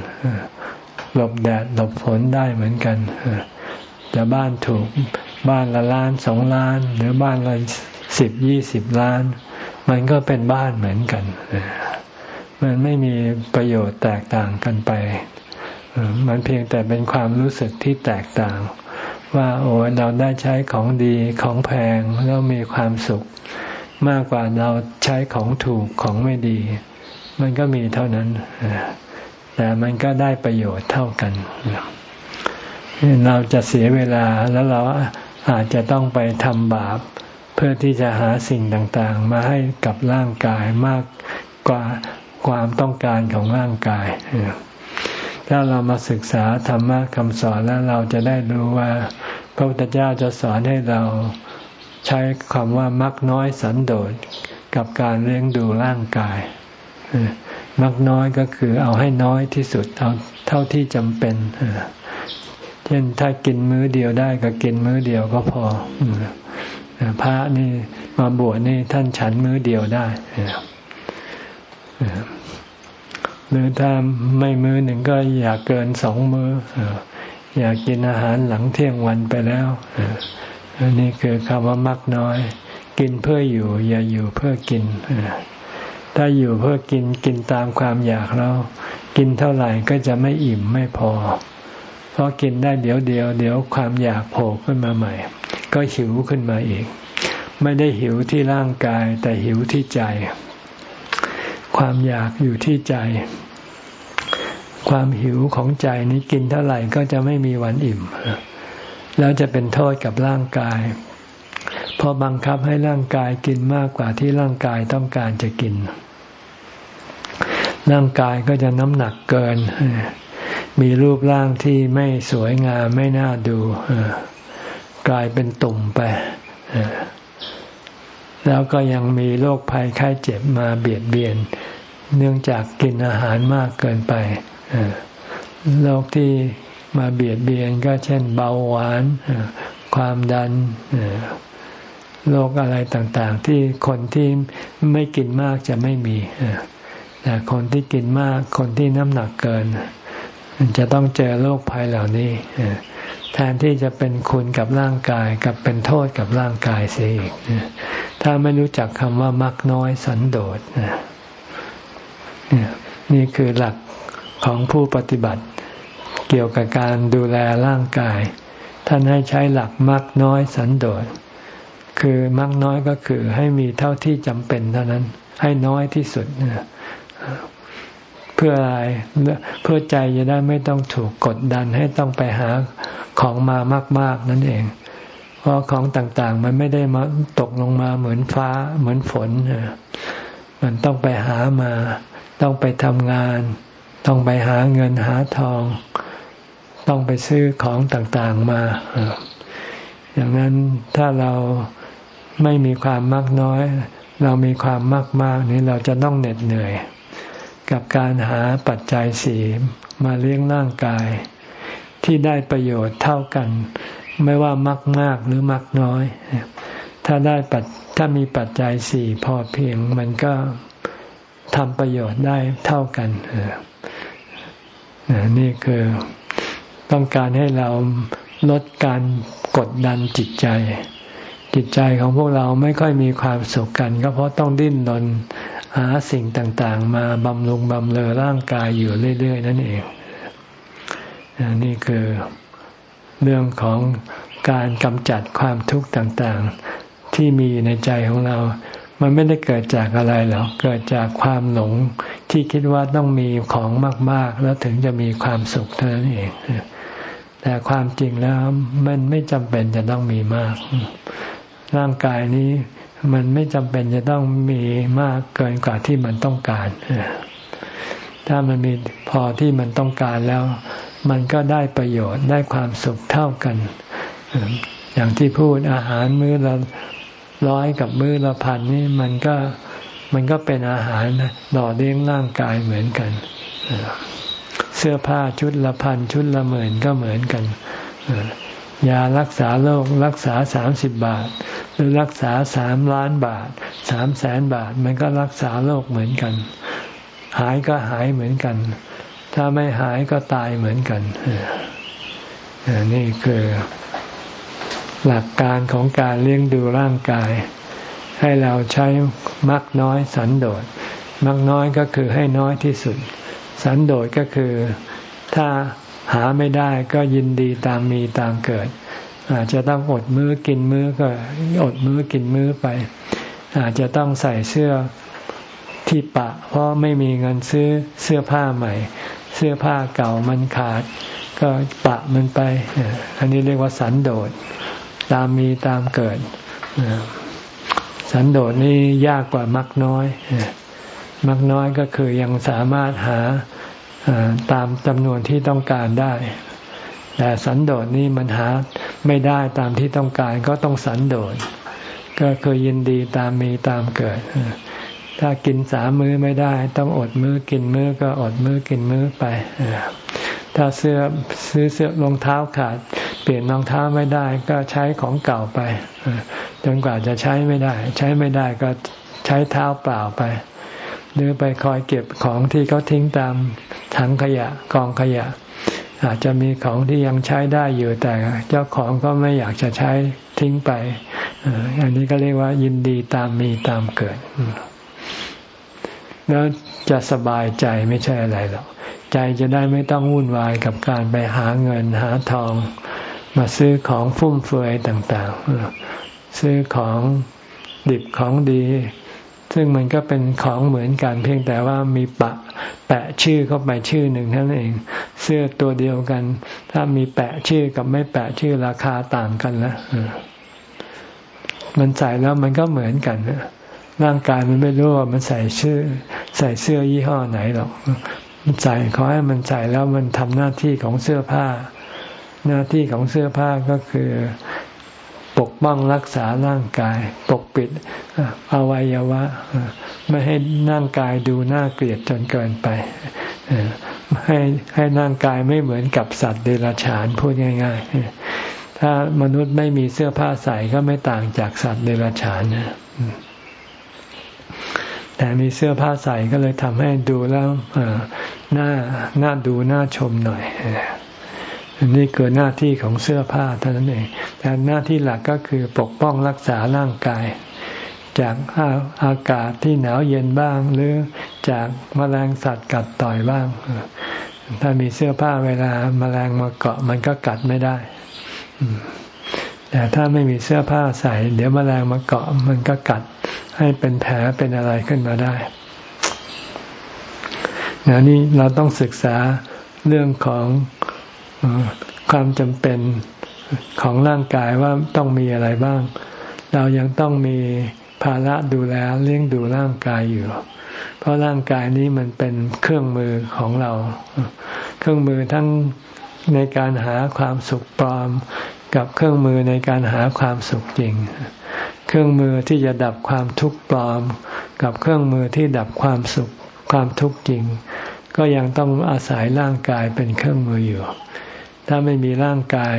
หลบแดดหลบฝนได้เหมือนกันจะบ้านถูก บ้านละล้านสองล้าน หรือบ้านละสิบยี่สิบล้าน มันก็เป็นบ้านเหมือนกัน มันไม่มีประโยชน์แตกต่างกันไป มันเพียงแต่เป็นความรู้สึกที่แตกต่าง ว่าโอ้เราได้ใช้ของดีของแพงแล้วมีความสุข มากกว่าเราใช้ของถูกของไม่ดี มันก็มีเท่านั้น แต่มันก็ได้ประโยชน์เท่ากันเราจะเสียเวลาแล้วเรา อาจจะต้องไปทำบาป เพื่อที่จะหาสิ่งต่างๆ มาให้กับร่างกายมากกว่าความต้องการของร่างกายถ้าเรามาศึกษาธรรมะคำสอนแล้วเราจะได้รู้ว่า พระพุทธเจ้าจะสอนให้เราใช้คำว่ามักน้อยสันโดษกับการเลี้ยงดูร่างกายมักน้อยก็คือเอาให้น้อยที่สุดเอาเท่าที่จำเป็น เช่นถ้ากินมื้อเดียวได้ก็กินมื้อเดียวก็พอพระนี่มาบวชนี่ท่านฉันมื้อเดียวได้หรือถ้าไม่มื้อหนึ่งก็อย่ากเกินสองมือ้ออยากกินอาหารหลังเที่ยงวันไปแล้วอันนี้คือคำว่ามักน้อย กินเพื่ออยู่ อย่าอยู่เพื่อกินถ้าอยู่เพื่อกินกินตามความอยากแล้ว กินเท่าไหร่ก็จะไม่อิ่มไม่พอ พราะกินได้เดี๋ยวเดียว เดี๋ยวความอยากโผล่ขึ้นมาใหม่ ก็หิวขึ้นมาอีก ไม่ได้หิวที่ร่างกาย แต่หิวที่ใจ ความอยากอยู่ที่ใจ ความหิวของใจนี้กินเท่าไหร่ก็จะไม่มีวันอิ่ม แล้วจะเป็นโทษกับร่างกาย พอบังคับให้ร่างกายกินมากกว่าที่ร่างกายต้องการจะกิน ร่างกายก็จะน้ำหนักเกิน มีรูปร่างที่ไม่สวยงามไม่น่าดูกลายเป็นตุ่มไปแล้วก็ยังมีโรคภัยไข้เจ็บมาเบียดเบียน เนื่องจากกินอาหารมากเกินไปโรคที่มาเบียดเบียนก็เช่นเบาหวานความดันโรคอะไรต่าง ๆ ที่คนที่ไม่กินมากจะไม่มีแต่คนที่กินมากคนที่น้ำหนักเกิน จะต้องเจอโรคภัยเหล่านี้แทนที่จะเป็นคุณกับร่างกายกับเป็นโทษกับร่างกายเสียอีกถ้าไม่รู้จักคำว่ามักน้อยสันโดษนี่คือหลักของผู้ปฏิบัติ เกี่ยวกับการดูแลร่างกาย ท่านให้ใช้หลักมักน้อยสันโดษคือมากน้อยก็คือให้มีเท่าที่จำเป็นเท่านั้น ให้น้อยที่สุด เพื่ออะไรเพื่อใจจะได้ไม่ต้องถูกกดดันให้ต้องไปหาของมามาก ๆ นั่นเอง เพราะของต่างๆ มันไม่ได้มาตกลงมาเหมือนฟ้าเหมือนฝนมันต้องไปหามา ต้องไปทำงาน ต้องไปหาเงินหาทอง ต้องไปซื้อของต่างๆมาอย่างนั้นถ้าเราไม่มีความมากน้อย เรามีความมากมากนี้เราจะต้องเหน็ดเหนื่อย กับการหาปัจจัยสี่มาเลี้ยงร่างกาย ที่ได้ประโยชน์เท่ากัน ไม่ว่ามากมากหรือมากน้อย ถ้าได้ปัจถ้ามีปัจจัยสี่พอเพียงมันก็ทำประโยชน์ได้เท่ากันนี่คือต้องการให้เราลดการกดดันจิตใจ จิตใจของพวกเราไม่ค่อยมีความสุขกัน ก็เพราะต้องดิ้นรนหาสิ่งต่างๆ มาบำรุงบำเรอร่างกายอยู่เรื่อย ๆ นั่นเองนี่คือเรื่องของการกำจัดความทุกข์ต่างๆ ที่มีในใจของเรา มันไม่ได้เกิดจากอะไรหรอก เกิดจากความหลงที่คิดว่าต้องมีของมาก ๆ แล้วถึงจะมีความสุขเท่านั้นเอง แต่ความจริงแล้วมันไม่จำเป็นจะต้องมีมาก ร่างกายนี้มันไม่จำเป็นจะต้องมีมากเกินกว่าที่มันต้องการถ้ามันมีพอที่มันต้องการแล้ว มันก็ได้ประโยชน์ได้ความสุขเท่ากัน อย่างที่พูดอาหารมื้อละร้อยกับมื้อละพันนี่มันก็มันก็เป็นอาหารหล่อเลี้ยงร่างกายเหมือนกัน เสื้อผ้าชุดละพันชุดละหมื่นก็เหมือนกัน ยารักษาโรครักษาสามสิบบาท หรือรักษาสามล้านบาทสามแสนบาท มันก็รักษาโรคเหมือนกัน หายก็หายเหมือนกัน ถ้าไม่หายก็ตายเหมือนกันนี่คือหลักการของการเลี้ยงดูร่างกาย ให้เราใช้มักน้อยสันโดษมักน้อยก็คือให้น้อยที่สุด สันโดษก็คือถ้า หาไม่ได้ก็ยินดีตามมีตามเกิด อาจจะต้องอดมื้อกินมื้อก็อดมื้อกินมื้อไป อาจจะต้องใส่เสื้อที่ปะ เพราะไม่มีเงินซื้อเสื้อผ้าใหม่ เสื้อผ้าเก่ามันขาด ก็ปะมันไป อันนี้เรียกว่าสันโดษตามมีตามเกิด สันโดษนี่ยากกว่ามักน้อย มักน้อยก็คือยังสามารถหา ตามจำนวนที่ต้องการได้ แต่สันโดษนี่มันหาไม่ได้ตามที่ต้องการก็ต้องสันโดษ ก็คือยินดีตามมีตามเกิด ถ้ากินสามมื้อไม่ได้ ต้องอดมื้อกินมื้อก็อดมื้อกินมื้อไป ถ้าเสื้อซื้อเสื้อรองเท้าขาด เปลี่ยนรองเท้าไม่ได้ก็ใช้ของเก่าไป จนกว่าจะใช้ไม่ได้ ใช้ไม่ได้ก็ใช้เท้าเปล่าไป หรือไปคอยเก็บของที่เขาทิ้งตามถังขยะกองขยะ อาจจะมีของที่ยังใช้ได้อยู่แต่เจ้าของก็ไม่อยากจะใช้ทิ้งไปอันนี้ก็เรียกว่ายินดีตามมีตามเกิด แล้วจะสบายใจไม่ใช่อะไรหรอกใจจะได้ไม่ต้องวุ่นวายกับการไปหาเงินหาทอง มาซื้อของฟุ่มเฟือยต่าง ๆ ซื้อของดิบของดี ซึ่งมันก็เป็นของเหมือนกัน เพียงแต่ว่ามีปะแปะชื่อเข้าไปชื่อหนึ่งนั่นเอง เสื้อตัวเดียวกัน ถ้ามีแปะชื่อกับไม่แปะชื่อราคาต่างกันแล้วมันใส่แล้วมันก็เหมือนกันร่างกายมันไม่รู้ว่ามันใส่ชื่อ ใส่เสื้อยี่ห้อไหนหรอกมันใส่ขอให้มันใส่แล้วมันทำหน้าที่ของเสื้อผ้า หน้าที่ของเสื้อผ้าก็คือ ปกป้องรักษาร่างกาย ปกปิดอวัยวะ ไม่ให้ร่างกายดูน่าเกลียดจนเกินไปให้ให้ร่างกายไม่เหมือนกับสัตว์เดรัจฉานพูดง่าย ๆ ถ้ามนุษย์ไม่มีเสื้อผ้าใส่ก็ไม่ต่างจากสัตว์เดรัจฉานนะแต่มีเสื้อผ้าใส่ก็เลยทำให้ดูแล้วหน่าหน่าดูหน่าชมหน่อย นี่เกิดหน้าที่ของเสื้อผ้าเท่านั้นเองแต่หน้าที่หลักก็คือปกป้องรักษาร่างกาย จากอากาศที่หนาวเย็นบ้าง หรือจากมแมลงสัตว์กัดต่อยบ้าง ถ้ามีเสื้อผ้าเวลามาแมลงมาเกาะมันก็กัดไม่ได้แต่ถ้าไม่มีเสื้อผ้าใส่ เดี๋ยวมแมลงมาเกาะมันก็กัดให้เป็นแผลเป็นอะไรขึ้นมาได้นนี่เราต้องศึกษาเรื่องของ ความจำเป็นของร่างกายว่าต้องมีอะไรบ้าง เรายังต้องมีภาระดูแลเลี้ยงดูร่างกายอยู่ เพราะร่างกายนี้มันเป็นเครื่องมือของเรา เครื่องมือทั้งในการหาความสุขปลอม กับเครื่องมือในการหาความสุขจริง เครื่องมือที่จะดับความทุกข์ปลอม กับเครื่องมือที่ดับความสุขความทุกข์จริง ก็ยังต้องอาศัยร่างกายเป็นเครื่องมืออยู่ ถ้าไม่มีร่างกาย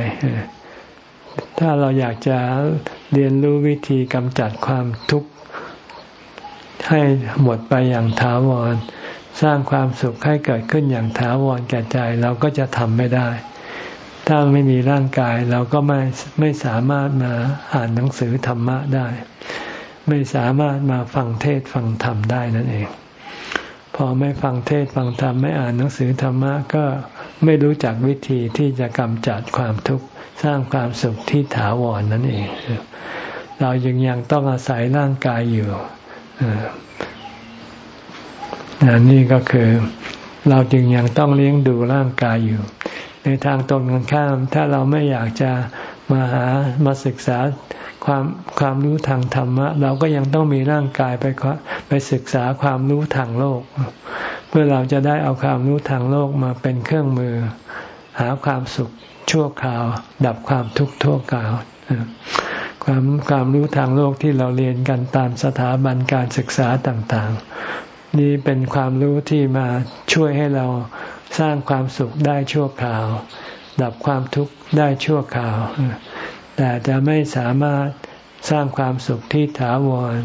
ถ้าเราอยากจะเรียนรู้วิธีกำจัดความทุกข์ให้หมดไปอย่างถาวร สร้างความสุขให้เกิดขึ้นอย่างถาวรแก่ใจเราก็จะทำไม่ได้ ถ้าไม่มีร่างกายเราก็ไม่ไม่สามารถมาอ่านหนังสือธรรมะได้ ไม่สามารถมาฟังเทศฟังธรรมได้นั่นเอง พอไม่ฟังเทศฟังธรรมไม่อ่านหนังสือธรรมะก็ ไม่รู้จักวิธีที่จะกำจัดความทุกข์สร้างความสุขที่ถาวรนนั่นเอง เรายังยังต้องอาศัยร่างกายอยู่นี่ก็คือเราจึงยังต้องเลี้ยงดูร่างกายอยู่ ในทางตรงกันข้าม ถ้าเราไม่อยากจะมาหามาศึกษาความความรู้ทางธรรมะ เราก็ยังต้องมีร่างกายไปไปศึกษาความรู้ทางโลก เพื่อเราจะได้เอาความรู้ทางโลกมาเป็นเครื่องมือ หาความสุขชั่วคราว ดับความทุกข์ทั่วคราวความความรู้ทางโลกที่เราเรียนกันตามสถาบันการศึกษาต่างๆ นี่เป็นความรู้ที่มาช่วยให้เราสร้างความสุขได้ชั่วคราว ดับความทุกข์ได้ชั่วคราว แต่จะไม่สามารถสร้างความสุขที่ถาวร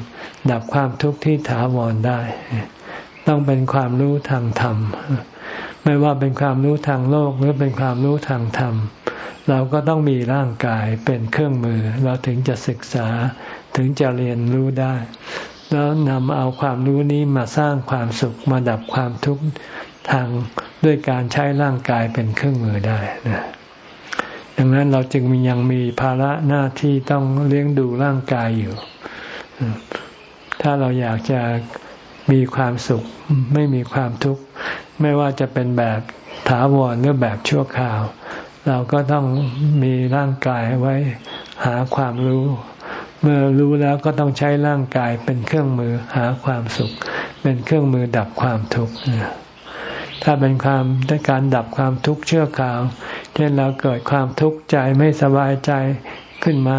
ดับความทุกข์ที่ถาวรได้ ต้องเป็นความรู้ทางธรรม ไม่ว่าเป็นความรู้ทางโลกหรือเป็นความรู้ทางธรรม เราก็ต้องมีร่างกายเป็นเครื่องมือ เราถึงจะศึกษาถึงจะเรียนรู้ได้ แล้วนำเอาความรู้นี้มาสร้างความสุขมาดับความทุกข์ทางด้วยการใช้ร่างกายเป็นเครื่องมือได้นะดังนั้นเราจึงยังมีภาระหน้าที่ต้องเลี้ยงดูร่างกายอยู่ ถ้าเราอยากจะ มีความสุข ไม่มีความทุกข์ ไม่ว่าจะเป็นแบบถาวรหรือแบบชั่วคราว เราก็ต้องมีร่างกายไว้หาความรู้ เมื่อรู้แล้วก็ต้องใช้ร่างกายเป็นเครื่องมือหาความสุข เป็นเครื่องมือดับความทุกข์ถ้าเป็นความการดับความทุกข์ชั่วคราว เช่นเราเกิดความทุกข์ใจไม่สบายใจขึ้นมา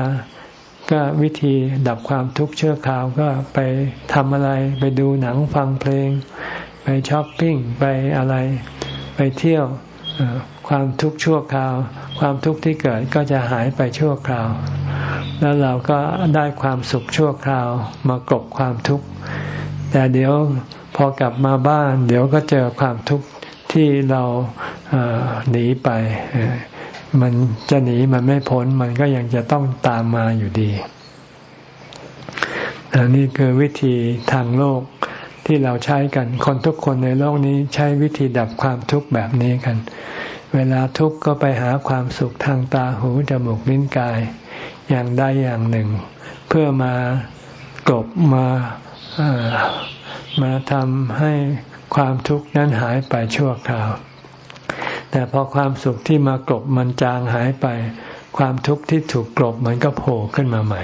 ก็วิธีดับความทุกข์เชื่อคราวก็ไปทำอะไร ไปดูหนังฟังเพลง ไปช้อปปิ้งไปอะไร ไปเที่ยวความทุกข์ชั่วคราว ความทุกข์ที่เกิดก็จะหายไปชั่วคราว แล้วเราก็ได้ความสุขชั่วคราวมากลบความทุกข์แต่เดี๋ยวพอกลับมาบ้าน เดี๋ยวก็เจอความทุกข์ที่เราหนีไป มันจะหนีมันไม่พ้น มันก็ยังจะต้องตามมาอยู่ดีอันนี้คือวิธีทางโลกที่เราใช้กัน คนทุกคนในโลกนี้ใช้วิธีดับความทุกข์แบบนี้กัน เวลาทุกข์ก็ไปหาความสุขทางตาหูจมูกลิ้นกาย อย่างใดอย่างหนึ่ง เพื่อมากลบมามาทำให้ความทุกข์นั้นหายไปชั่วคราว แต่พอความสุขที่มากลบมันจางหายไป ความทุกข์ที่ถูกกลบมันก็โผล่ขึ้นมาใหม่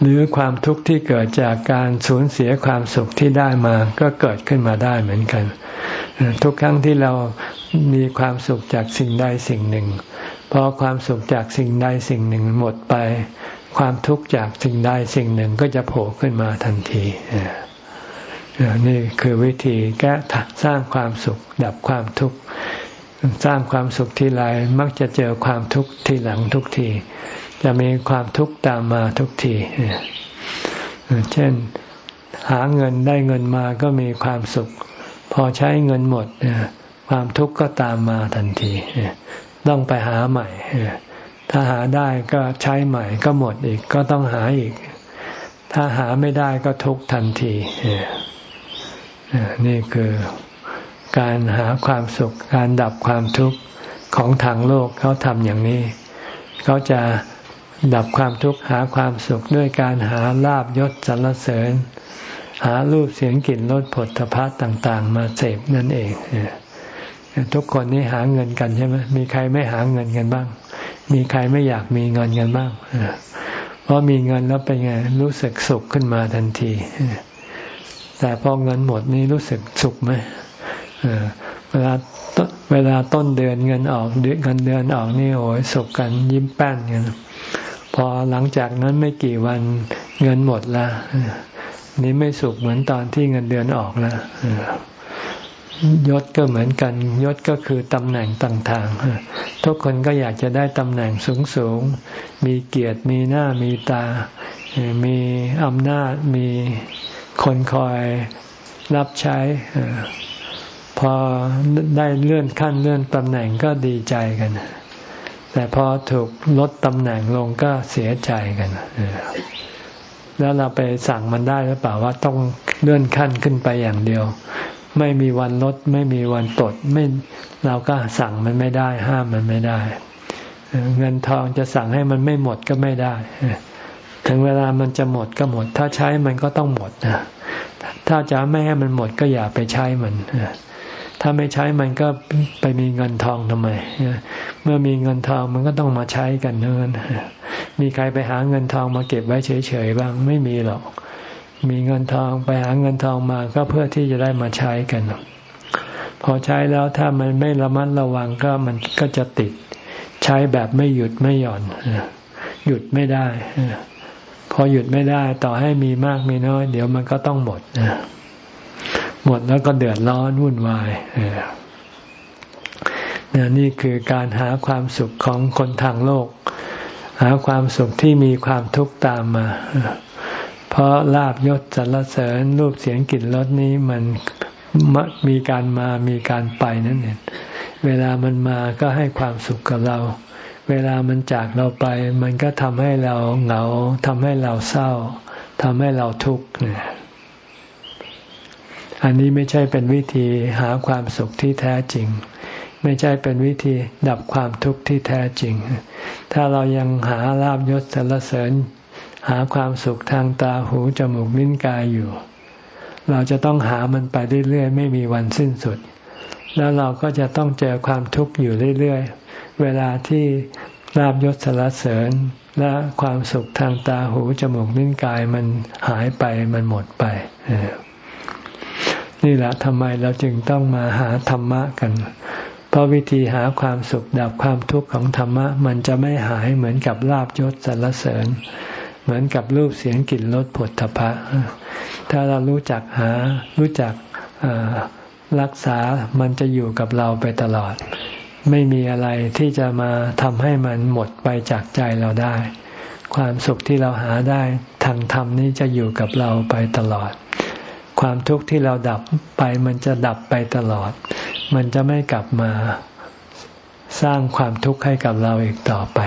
หรือความทุกข์ที่เกิดจากการสูญเสียความสุขที่ได้มาก็เกิดขึ้นมาได้เหมือนกัน ทุกครั้งที่เรามีความสุขจากสิ่งใดสิ่งหนึ่งพอความสุขจากสิ่งใดสิ่งหนึ่งหมดไป ความทุกข์จากสิ่งใดสิ่งหนึ่งก็จะโผล่ขึ้นมาทันที นี่คือวิธีแก้สร้างความสุข ดับความทุกข์สร้างความสุขทีไรมักจะเจอความทุกข์ทีหลังทุกที จะมีความทุกข์ตามมาทุกทีเช่นหาเงินได้เงินมาก็มีความสุข พอใช้เงินหมดความทุกข์ก็ตามมาทันทีต้องไปหาใหม่ถ้าหาได้ก็ใช้ใหม่ก็หมดอีกก็ต้องหาอีก ถ้าหาไม่ได้ก็ทุกทันที นี่คือการหาความสุข การดับความทุกข์ของทางโลกเขาทำอย่างนี้ เขาจะดับความทุกข์หาความสุขด้วยการหาลาบยศสรรเสริญ หารูปเสียงกลิ่นรสผลพฑ์ต่าง ๆ มาเสพนั่นเองทุกคนนี่หาเงินกันใช่ไหมมีใครไม่หาเงินกันบ้าง มีใครไม่อยากมีเงินกันบ้างเพราะมีเงินแล้วเป็นไงรู้สึกสุขขึ้นมาทันที แต่พอเงินหมดนี่รู้สึกสุขไหมเวลาเวลาต้นเดือนเงินออกเดือนเงินเดือนออกนี่โอ้ยสุขกันยิ้มแป้นกันพอหลังจากนั้นไม่กี่วันเงินหมดละนี่ไม่สุขเหมือนตอนที่เงินเดือนออกล้วยศก็เหมือนกัน ยศก็คือตำแหน่งต่างๆทุกคนก็อยากจะได้ตำแหน่งสูงๆมีเกียรติมีหน้ามีตา มีอำนาจมี คนคอยรับใช้ พอได้เลื่อนขั้นเลื่อนตำแหน่งก็ดีใจกัน แต่พอถูกลดตำแหน่งลงก็เสียใจกันแล้วเราไปสั่งมันได้หรือเปล่าว่าต้องเลื่อนขั้นขึ้นไปอย่างเดียว ไม่มีวันลด ไม่มีวันตดไม่เราก็สั่งมันไม่ได้ ห้ามมันไม่ได้ เงินทองจะสั่งให้มันไม่หมดก็ไม่ได้ ถึงเวลามันจะหมดก็หมด ถ้าใช้มันก็ต้องหมดนะถ้าจะไม่ให้มันหมดก็อย่าไปใช้มันถ้าไม่ใช้มันก็ไปมีเงินทองทำไม เมื่อมีเงินทองมันก็ต้องมาใช้กันเท่านั้นมีใครไปหาเงินทองมาเก็บไว้เฉยๆบ้างไม่มีหรอก มีเงินทองไปหาเงินทองมาก็เพื่อที่จะได้มาใช้กัน พอใช้แล้วถ้ามันไม่ระมัดระวังก็มันก็จะติด ใช้แบบไม่หยุดไม่หย่อนหยุดไม่ได้ อหยุดไม่ได้ต่อให้มีมากมีน้อย เดี๋ยวมันก็ต้องหมดหมดแล้วก็เดือดร้อนวุ่นวายนี่คือการหาความสุขของคนทางโลก หาความสุขที่มีความทุกข์ตามมา เพราะลาบยศสรรเสริญรูปเสียงกลิ่นรสนี้มันมีการมามีการไปนั่นเองเวลามันมาก็ให้ความสุขกับเรา เวลามันจากเราไป มันก็ทำให้เราเหงาทำให้เราเศร้าทำให้เราทุกข์เนี่ยอันนี้ไม่ใช่เป็นวิธีหาความสุขที่แท้จริง ไม่ใช่เป็นวิธีดับความทุกข์ที่แท้จริง ถ้าเรายังหาลาบยศสรรเสริญ หาความสุขทางตาหูจมูกลิ้นกายอยู่ เราจะต้องหามันไปเรื่อยๆไม่มีวันสิ้นสุด แล้วเราก็จะต้องเจอความทุกข์อยู่เรื่อยๆ เวลาที่ลาบยศสารเสริญและความสุขทางตาหูจมูกลิ้นกายมันหายไปมันหมดไป นี่แหละทำไมเราจึงต้องมาหาธรรมะกัน เพราะวิธีหาความสุขดับความทุกข์ของธรรมะ มันจะไม่หายเหมือนกับลาบยศสารเสริญ เหมือนกับรูปเสียงกลิ่นรสผลทพะ ถ้าเรารู้จักหารู้จัก รักษามันจะอยู่กับเราไปตลอด ไม่มีอะไรที่จะมาทำให้มันหมดไปจากใจเราได้ ความสุขที่เราหาได้ทางธรรมนี้จะอยู่กับเราไปตลอด ความทุกข์ที่เราดับไปมันจะดับไปตลอด มันจะไม่กลับมาสร้างความทุกข์ให้กับเราอีกต่อไป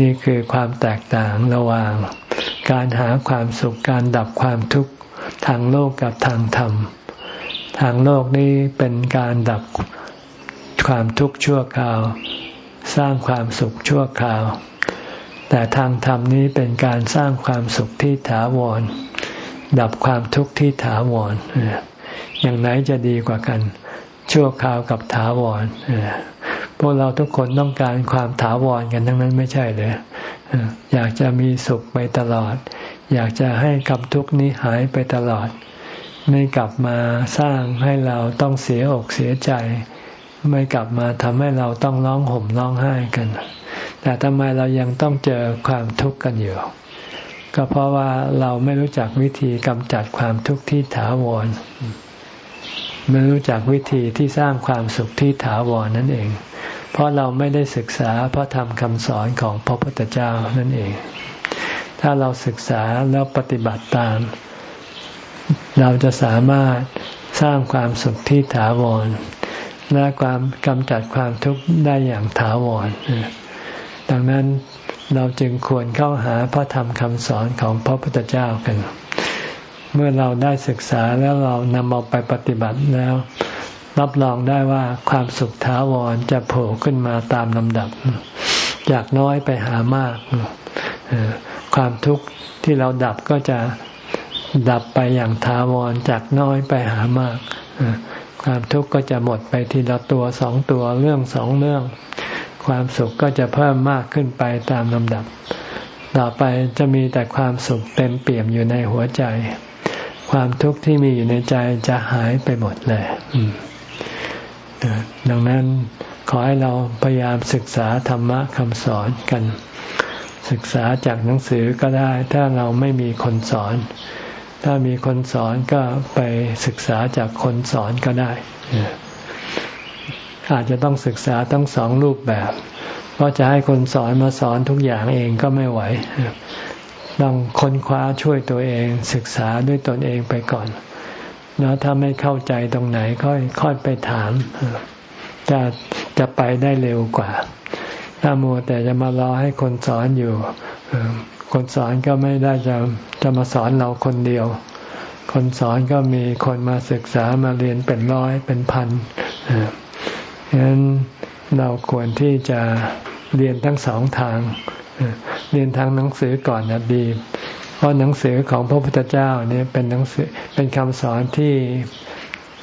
นี่คือความแตกต่างระหว่าง การหาความสุขการดับความทุกข์ทางโลกกับทางธรรม ทางโลกนี้เป็นการดับความทุกข์ชั่วคราว สร้างความสุขชั่วคราว แต่ทางธรรมนี้เป็นการสร้างความสุขที่ถาวร ดับความทุกข์ที่ถาวรอย่างไหนจะดีกว่ากัน ชั่วคราวกับถาวรพวกเราทุกคนต้องการความถาวรกันทั้งนั้นไม่ใช่เลยอยากจะมีสุขไปตลอด อยากจะให้กับทุกนี้หายไปตลอด ไม่กลับมาสร้างให้เราต้องเสียอกเสียใจ ไม่กลับมาทำให้เราต้องร้องห่มร้องไห้กัน แต่ทำไมเรายังต้องเจอความทุกข์กันอยู่ ก็เพราะว่าเราไม่รู้จักวิธีกำจัดความทุกข์ที่ถาวรไม่รู้จักวิธีที่สร้างความสุขที่ถาวรนั่นเอง เพราะเราไม่ได้ศึกษาพระธรรมคำสอนของพระพุทธเจ้านั่นเอง ถ้าเราศึกษาแล้วปฏิบัติตาม เราจะสามารถสร้างความสุขที่ถาวร และความกำจัดความทุกข์ได้อย่างถาวร ดังนั้นเราจึงควรเข้าหาพระธรรมคำสอนของพระพุทธเจ้ากัน เมื่อเราได้ศึกษาแล้วเรานำเอาไปปฏิบัติแล้ว รับรองได้ว่าความสุขท้าวรจะโผล่ขึ้นมาตามลำดับ จากน้อยไปหามาก ความทุกข์ที่เราดับก็จะ ดับไปอย่างทาวรจากน้อยไปหามาก ความทุกข์ก็จะหมดไปทีละตัวสองตัวเรื่องสองเรื่อง ความสุขก็จะเพิ่มมากขึ้นไปตามลำดับ ต่อไปจะมีแต่ความสุขเต็มเปี่ยมอยู่ในหัวใจ ความทุกข์ที่มีอยู่ในใจจะหายไปหมดเลยดังนั้นขอให้เราพยายามศึกษาธรรมะคำสอนกัน ศึกษาจากหนังสือก็ได้ ถ้าเราไม่มีคนสอน ถ้ามีคนสอนก็ไปศึกษาจากคนสอนก็ได้ อาจจะต้องศึกษาทั้งสองรูปแบบ เพราะจะให้คนสอนมาสอนทุกอย่างเองก็ไม่ไหว ต้องค้นคว้าช่วยตัวเอง ศึกษาด้วยตนเองไปก่อน แล้วถ้าไม่เข้าใจตรงไหนค่อยค่อยไปถาม จะจะไปได้เร็วกว่า ถ้ามัวแต่จะมารอให้คนสอนอยู่ คนสอนก็ไม่ได้จะจะมาสอนเราคนเดียว คนสอนก็มีคนมาศึกษามาเรียนเป็นร้อยเป็นพันฉะนั้นเราควรที่จะเรียนทั้งสองทาง เรียนทางหนังสือก่อนนะดี เพราะหนังสือของพระพุทธเจ้าเนี่ยเป็นหนังสือเป็นคำสอนที่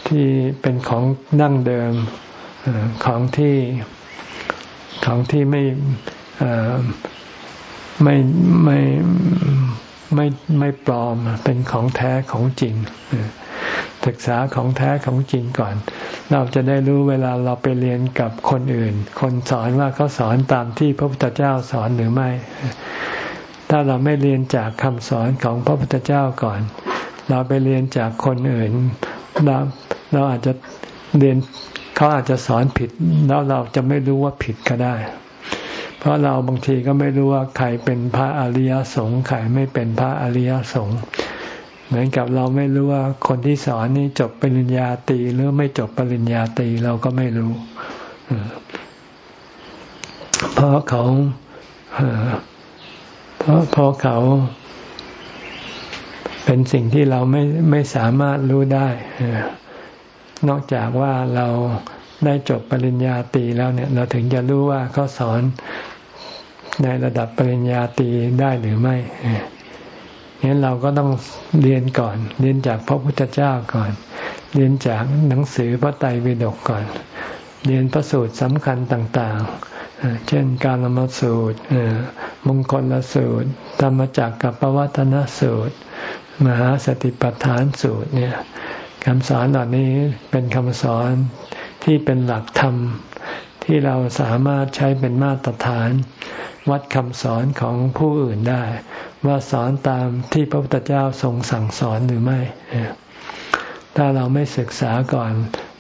ที่เป็นของดั้งเดิมของที่ของที่ไม่ ไม่ไม่ไม่ไม่ปลอมเป็นของแท้ของจริง ศึกษาของแท้ของจริงก่อน เราจะได้รู้เวลาเราไปเรียนกับคนอื่น คนสอนว่าเขาสอนตามที่พระพุทธเจ้าสอนหรือไม่ ถ้าเราไม่เรียนจากคำสอนของพระพุทธเจ้าก่อน เราไปเรียนจากคนอื่น เราเราอาจจะเรียนเขาอาจจะสอนผิด แล้วเราจะไม่รู้ว่าผิดก็ได้ เพราะเราบางทีก็ไม่รู้ว่าใครเป็นพระอริยสงฆ์ใครไม่เป็นพระอริยสงฆ์เหมือนกับเราไม่รู้ว่าคนที่สอนนี่จบปริญญาตรีหรือไม่จบปริญญาตรีเราก็ไม่รู้ เพราะเขาเพราะเพราะเขา เป็นสิ่งที่เราไม่ไม่สามารถรู้ได้นอกจากว่าเรา ได้จบปริญญาตรีแล้วเนี่ย เราถึงจะรู้ว่าเขาสอนในระดับปริญญาตรีได้หรือไม่งั้นเราก็ต้องเรียนก่อน เรียนจากพระพุทธเจ้าก่อน เรียนจากหนังสือพระไตรปิฎกก่อน เรียนพระสูตรสำคัญต่างๆ เช่นการละมสูตรมงคลละสูตร ธรรมจักกับปวัตนสูตร มหาสติปัฏฐานสูตรเนี่ยคำสอนเหล่านี้เป็นคำสอน ที่เป็นหลักธรรม ที่เราสามารถใช้เป็นมาตรฐาน วัดคำสอนของผู้อื่นได้ ว่าสอนตามที่พระพุทธเจ้าทรงสั่งสอนหรือไม่ ถ้าเราไม่ศึกษาก่อน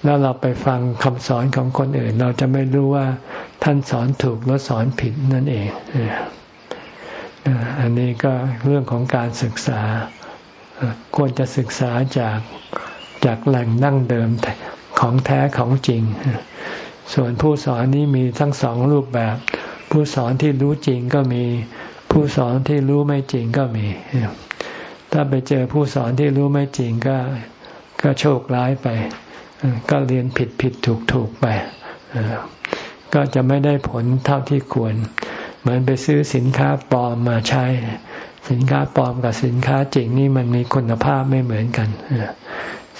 แล้วเราไปฟังคำสอนของคนอื่น เราจะไม่รู้ว่าท่านสอนถูกหรือสอนผิดนั่นเองอันนี้ก็เรื่องของการศึกษา ควรจะศึกษาจากจากแหล่งนั่งเดิม ของแท้ของจริง ส่วนผู้สอนนี้มีทั้งสองรูปแบบ ผู้สอนที่รู้จริงก็มี ผู้สอนที่รู้ไม่จริงก็มี ถ้าไปเจอผู้สอนที่รู้ไม่จริงก็ก็โชคร้ายไป ก็เรียนผิดผิดถูกถูกไป ก็จะไม่ได้ผลเท่าที่ควร เหมือนไปซื้อสินค้าปลอมมาใช้ สินค้าปลอมกับสินค้าจริงนี่มันมีคุณภาพไม่เหมือนกัน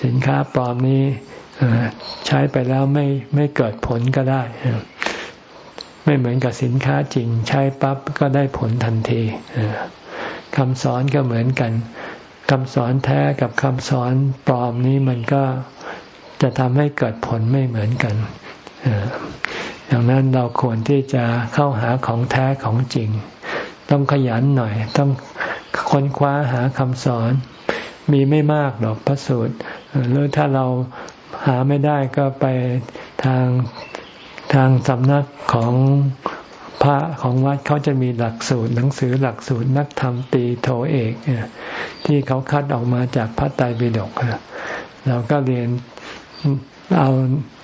สินค้าปลอมนี้ ใช้ไปแล้วไม่ไม่เกิดผลก็ได้ ไม่เหมือนกับสินค้าจริง ใช้ปั๊บก็ได้ผลทันทีคำสอนก็เหมือนกันคำสอนแท้กับคำสอนปลอมนี้มันก็จะทำให้เกิดผลไม่เหมือนกันอย่างนั้นเราควรที่จะเข้าหาของแท้ของจริง ต้องขยันหน่อย ต้องค้นคว้าหาคำสอน มีไม่มากหรอกพระสูตรหรือถ้าเรา หาไม่ได้ก็ไปทางทางสำนักของพระของวัดเขาจะมีหลักสูตร หนังสือหลักสูตรนักธรรมตีโทเอกที่เขาคัดออกมาจากพระไตรปิฎกเราก็เรียนเอา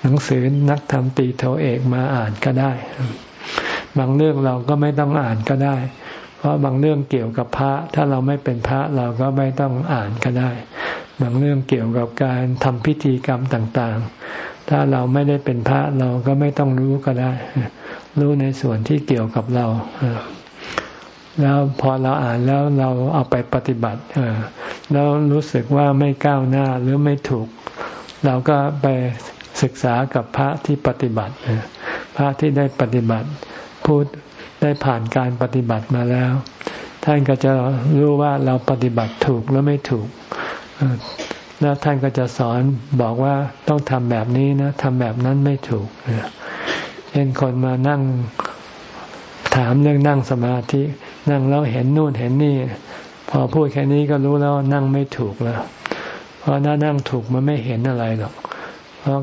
หนังสือนักธรรมตีโทเอกมาอ่านก็ได้ บางเรื่องเราก็ไม่ต้องอ่านก็ได้ เพราะบางเรื่องเกี่ยวกับพระ ถ้าเราไม่เป็นพระเราก็ไม่ต้องอ่านก็ได้ บางเรื่องเกี่ยวกับการทำพิธีกรรมต่างๆ ถ้าเราไม่ได้เป็นพระเราก็ไม่ต้องรู้ก็ได้ รู้ในส่วนที่เกี่ยวกับเรา แล้วพอเราอ่านแล้วเราเอาไปปฏิบัติแล้วรู้สึกว่าไม่ก้าวหน้าหรือไม่ถูก เราก็ไปศึกษากับพระที่ปฏิบัติ พระที่ได้ปฏิบัติพูดได้ผ่านการปฏิบัติมาแล้ว ท่านก็จะรู้ว่าเราปฏิบัติถูกหรือไม่ถูก แล้วท่านก็จะสอนบอกว่าต้องทำแบบนี้นะทำแบบนั้นไม่ถูกเช่นคนมานั่งถามเรื่องนั่งสมาธิ นั่งแล้วเห็นนู่นเห็นนี่ พอพูดแค่นี้ก็รู้แล้วนั่งไม่ถูกแล้ว เพราะถ้านั่งถูกมันไม่เห็นอะไรหรอก เพราะ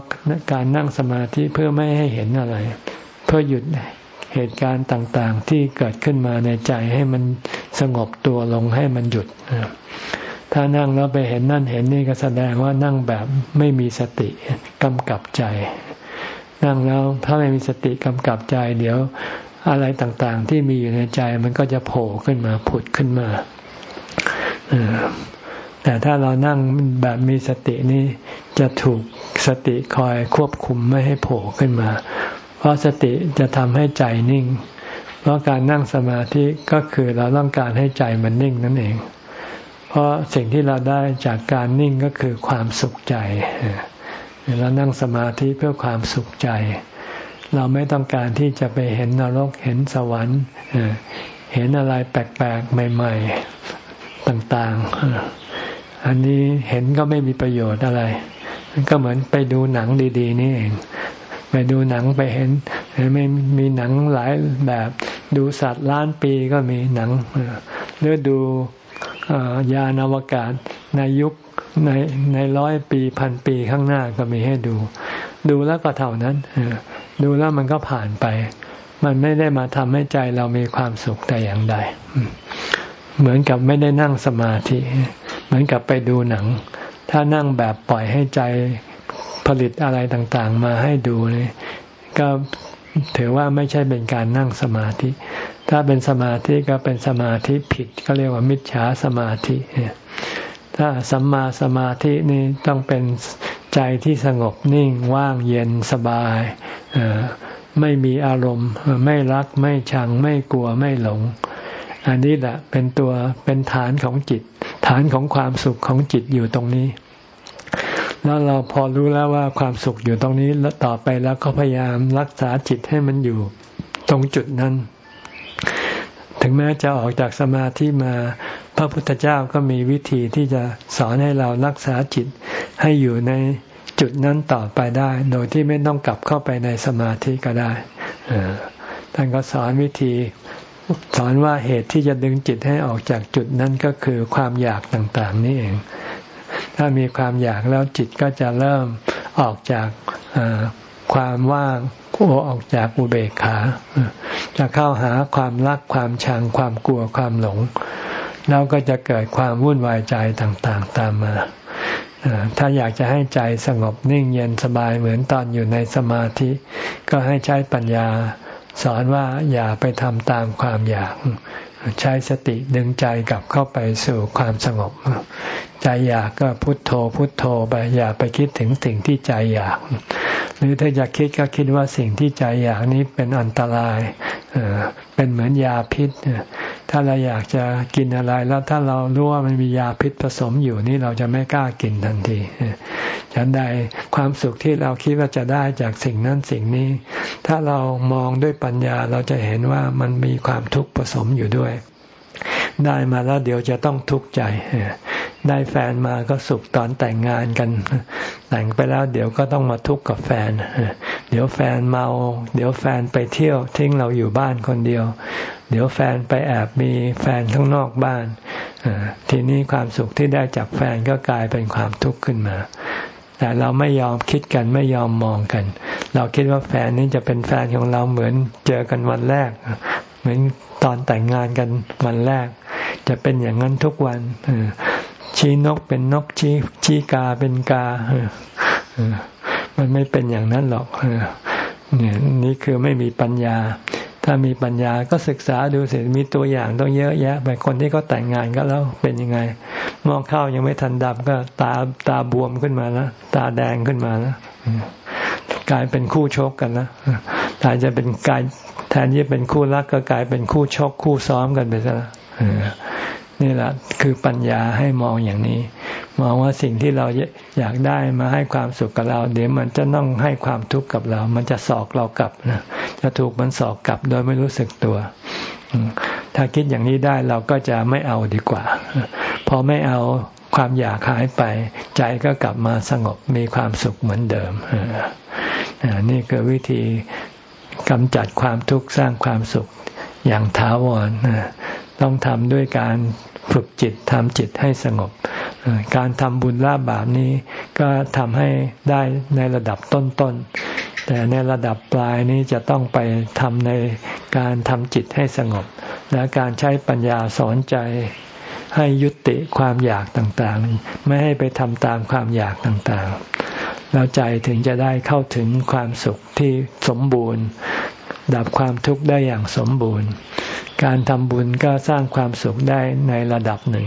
การนั่งสมาธิเพื่อไม่ให้เห็นอะไร เพื่อหยุดเหตุการณ์ต่าง ๆ ที่เกิดขึ้นมาในใจให้มันสงบตัวลงให้มันหยุด ถ้านั่งแล้วไปเห็นนั่นเห็นนี่ก็แสดงว่านั่งแบบไม่มีสติกำกับใจ นั่งแล้วถ้าไม่มีสติกำกับใจ เดี๋ยวอะไรต่างๆ ที่มีอยู่ในใจมันก็จะโผล่ขึ้นมาผุดขึ้นมาแต่ถ้าเรานั่งแบบมีสตินี้จะถูกสติคอยควบคุมไม่ให้โผล่ขึ้นมา เพราะสติจะทำให้ใจนิ่ง เพราะการนั่งสมาธิก็คือเราต้องการให้ใจมันนิ่งนั่นเอง เพราะสิ่งที่เราได้จากการนิ่งก็คือความสุขใจ เรานั่งสมาธิเพื่อความสุขใจ เราไม่ต้องการที่จะไปเห็นนรกเห็นสวรรค์เห็นอะไรแปลกๆ ใหม่ ๆ ต่างๆ อันนี้เห็นก็ไม่มีประโยชน์อะไร ก็เหมือนไปดูหนังดี ๆ นี่เอง ไปดูหนังไปเห็นไม่มีหนังหลายแบบ ดูสัตว์ล้านปีก็มีหนังหรือดู ยานอวกาศในยุคในในร้อยปีพันปีข้างหน้าก็มีให้ดู ดูแล้วก็เท่านั้นดูแล้วมันก็ผ่านไป มันไม่ได้มาทำให้ใจเรามีความสุขแต่อย่างใด เหมือนกับไม่ได้นั่งสมาธิ เหมือนกับไปดูหนัง ถ้านั่งแบบปล่อยให้ใจผลิตอะไรต่างๆ มาให้ดูเลยก็ ถือว่าไม่ใช่เป็นการนั่งสมาธิ ถ้าเป็นสมาธิก็เป็นสมาธิผิดก็เรียกว่ามิจฉาสมาธิ ถ้าสัมมาสมาธินี่ต้องเป็นใจที่สงบนิ่งว่างเย็นสบายไม่มีอารมณ์ ไม่รักไม่ชัง ไม่กลัวไม่หลง อันนี้แหละเป็นตัวเป็นฐานของจิต ฐานของความสุขของจิตอยู่ตรงนี้ แล้วเราพอรู้แล้วว่าความสุขอยู่ตรงนี้แล้วต่อไปแล้วก็พยายามรักษาจิตให้มันอยู่ตรงจุดนั้น ถึงแม้จะออกจากสมาธิมาพระพุทธเจ้าก็มีวิธีที่จะสอนให้เรารักษาจิตให้อยู่ในจุดนั้นต่อไปได้ โดยที่ไม่ต้องกลับเข้าไปในสมาธิก็ได้ท่านก็สอนวิธีสอนว่าเหตุที่จะดึงจิตให้ออกจากจุดนั้นก็คือความอยากต่างๆนี่เอง ถ้ามีความอยากแล้วจิตก็จะเริ่มออกจากความว่างออกจากอุเบกขา จะเข้าหาความรักความชังความกลัวความหลง แล้วก็จะเกิดความวุ่นวายใจต่างๆ ตามมาถ้าอยากจะให้ใจสงบนิ่งเย็นสบายเหมือนตอนอยู่ในสมาธิ ก็ให้ใช้ปัญญา สอนว่าอย่าไปทำตามความอยากใใช้สติดึงใจกลับเข้าไปสู่ความสงบ ใจอยากก็พุโทโธพุโทโธไปอย่าไปคิดถึงสิ่งที่ใจอยาก หรือถ้าอยากคิดก็คิดว่าสิ่งที่ใจอยากนี้เป็นอันตรายเป็นเหมือนยาพิษ ถ้าเราอยากจะกินอะไรแล้วถ้าเรารู้ว่ามันมียาพิษผสมอยู่นี่เราจะไม่กล้ากินทันทีฉันใดความสุขที่เราคิดว่าจะได้จากสิ่งนั้นสิ่งนี้ ถ้าเรามองด้วยปัญญาเราจะเห็นว่ามันมีความทุกข์ผสมอยู่ด้วย ได้มาแล้วเดี๋ยวจะต้องทุกข์ใจ ได้แฟนมาก็สุขตอนแต่งงานกัน แต่งไปแล้วเดี๋ยวก็ต้องมาทุกข์กับแฟน เดี๋ยวแฟนเมา เดี๋ยวแฟนไปเที่ยวทิ้งเราอยู่บ้านคนเดียว เดี๋ยวแฟนไปแอบมีแฟนข้างนอกบ้าน ทีนี้ความสุขที่ได้จากแฟนก็กลายเป็นความทุกข์ขึ้นมาแต่เราไม่ยอมคิดกันไม่ยอมมองกัน เราคิดว่าแฟนนี้จะเป็นแฟนของเราเหมือนเจอกันวันแรก เหมือน ตอนแต่งงานกันวันแรก จะเป็นอย่างนั้นทุกวันชี้นกเป็นนกชี้ชี้กาเป็นกามันไม่เป็นอย่างนั้นหรอกเนี่ยนี่คือไม่มีปัญญา ถ้ามีปัญญาก็ศึกษาดูสิมีตัวอย่างต้องเยอะแยะไปคนที่เขาแต่งงานก็แล้วเป็นยังไง มองเข้ายังไม่ทันดับก็ตาตาบวมขึ้นมาแล้วตาแดงขึ้นมาแล้วกลายเป็นคู่ชกกันแล้วกลายจะเป็นกาย แทนที่เป็นคู่รักก็กลายเป็นคู่ชกคู่ซ้อมกันไปซะล้วนี่แหละคือปัญญาให้มองอย่างนี้ มองว่าสิ่งที่เราอยากได้มาให้ความสุขกับเรา เดี๋ยวมันจะต้องให้ความทุกข์กับเรา มันจะสอกเรากลับนะจะถูกมันสอกกลับโดยไม่รู้สึกตัว ถ้าคิดอย่างนี้ได้เราก็จะไม่เอาดีกว่า พอไม่เอาความอยากหายไป ใจก็กลับมาสงบมีความสุขเหมือนเดิมนี่คือวิธี กำจัดความทุกข์สร้างความสุขอย่างถาวรต้องทำด้วยการฝึกจิตทำจิตให้สงบ การทำบุญละบาปนี้ก็ทำให้ได้ในระดับต้นๆ แต่ในระดับปลายนี้จะต้องไปทำในการทำจิตให้สงบ และการใช้ปัญญาสอนใจให้ยุติความอยากต่างๆ ไม่ให้ไปทำตามความอยากต่างๆ แล้วใจถึงจะได้เข้าถึงความสุขที่สมบูรณ์ ดับความทุกข์ได้อย่างสมบูรณ์ การทำบุญก็สร้างความสุขได้ในระดับหนึ่ง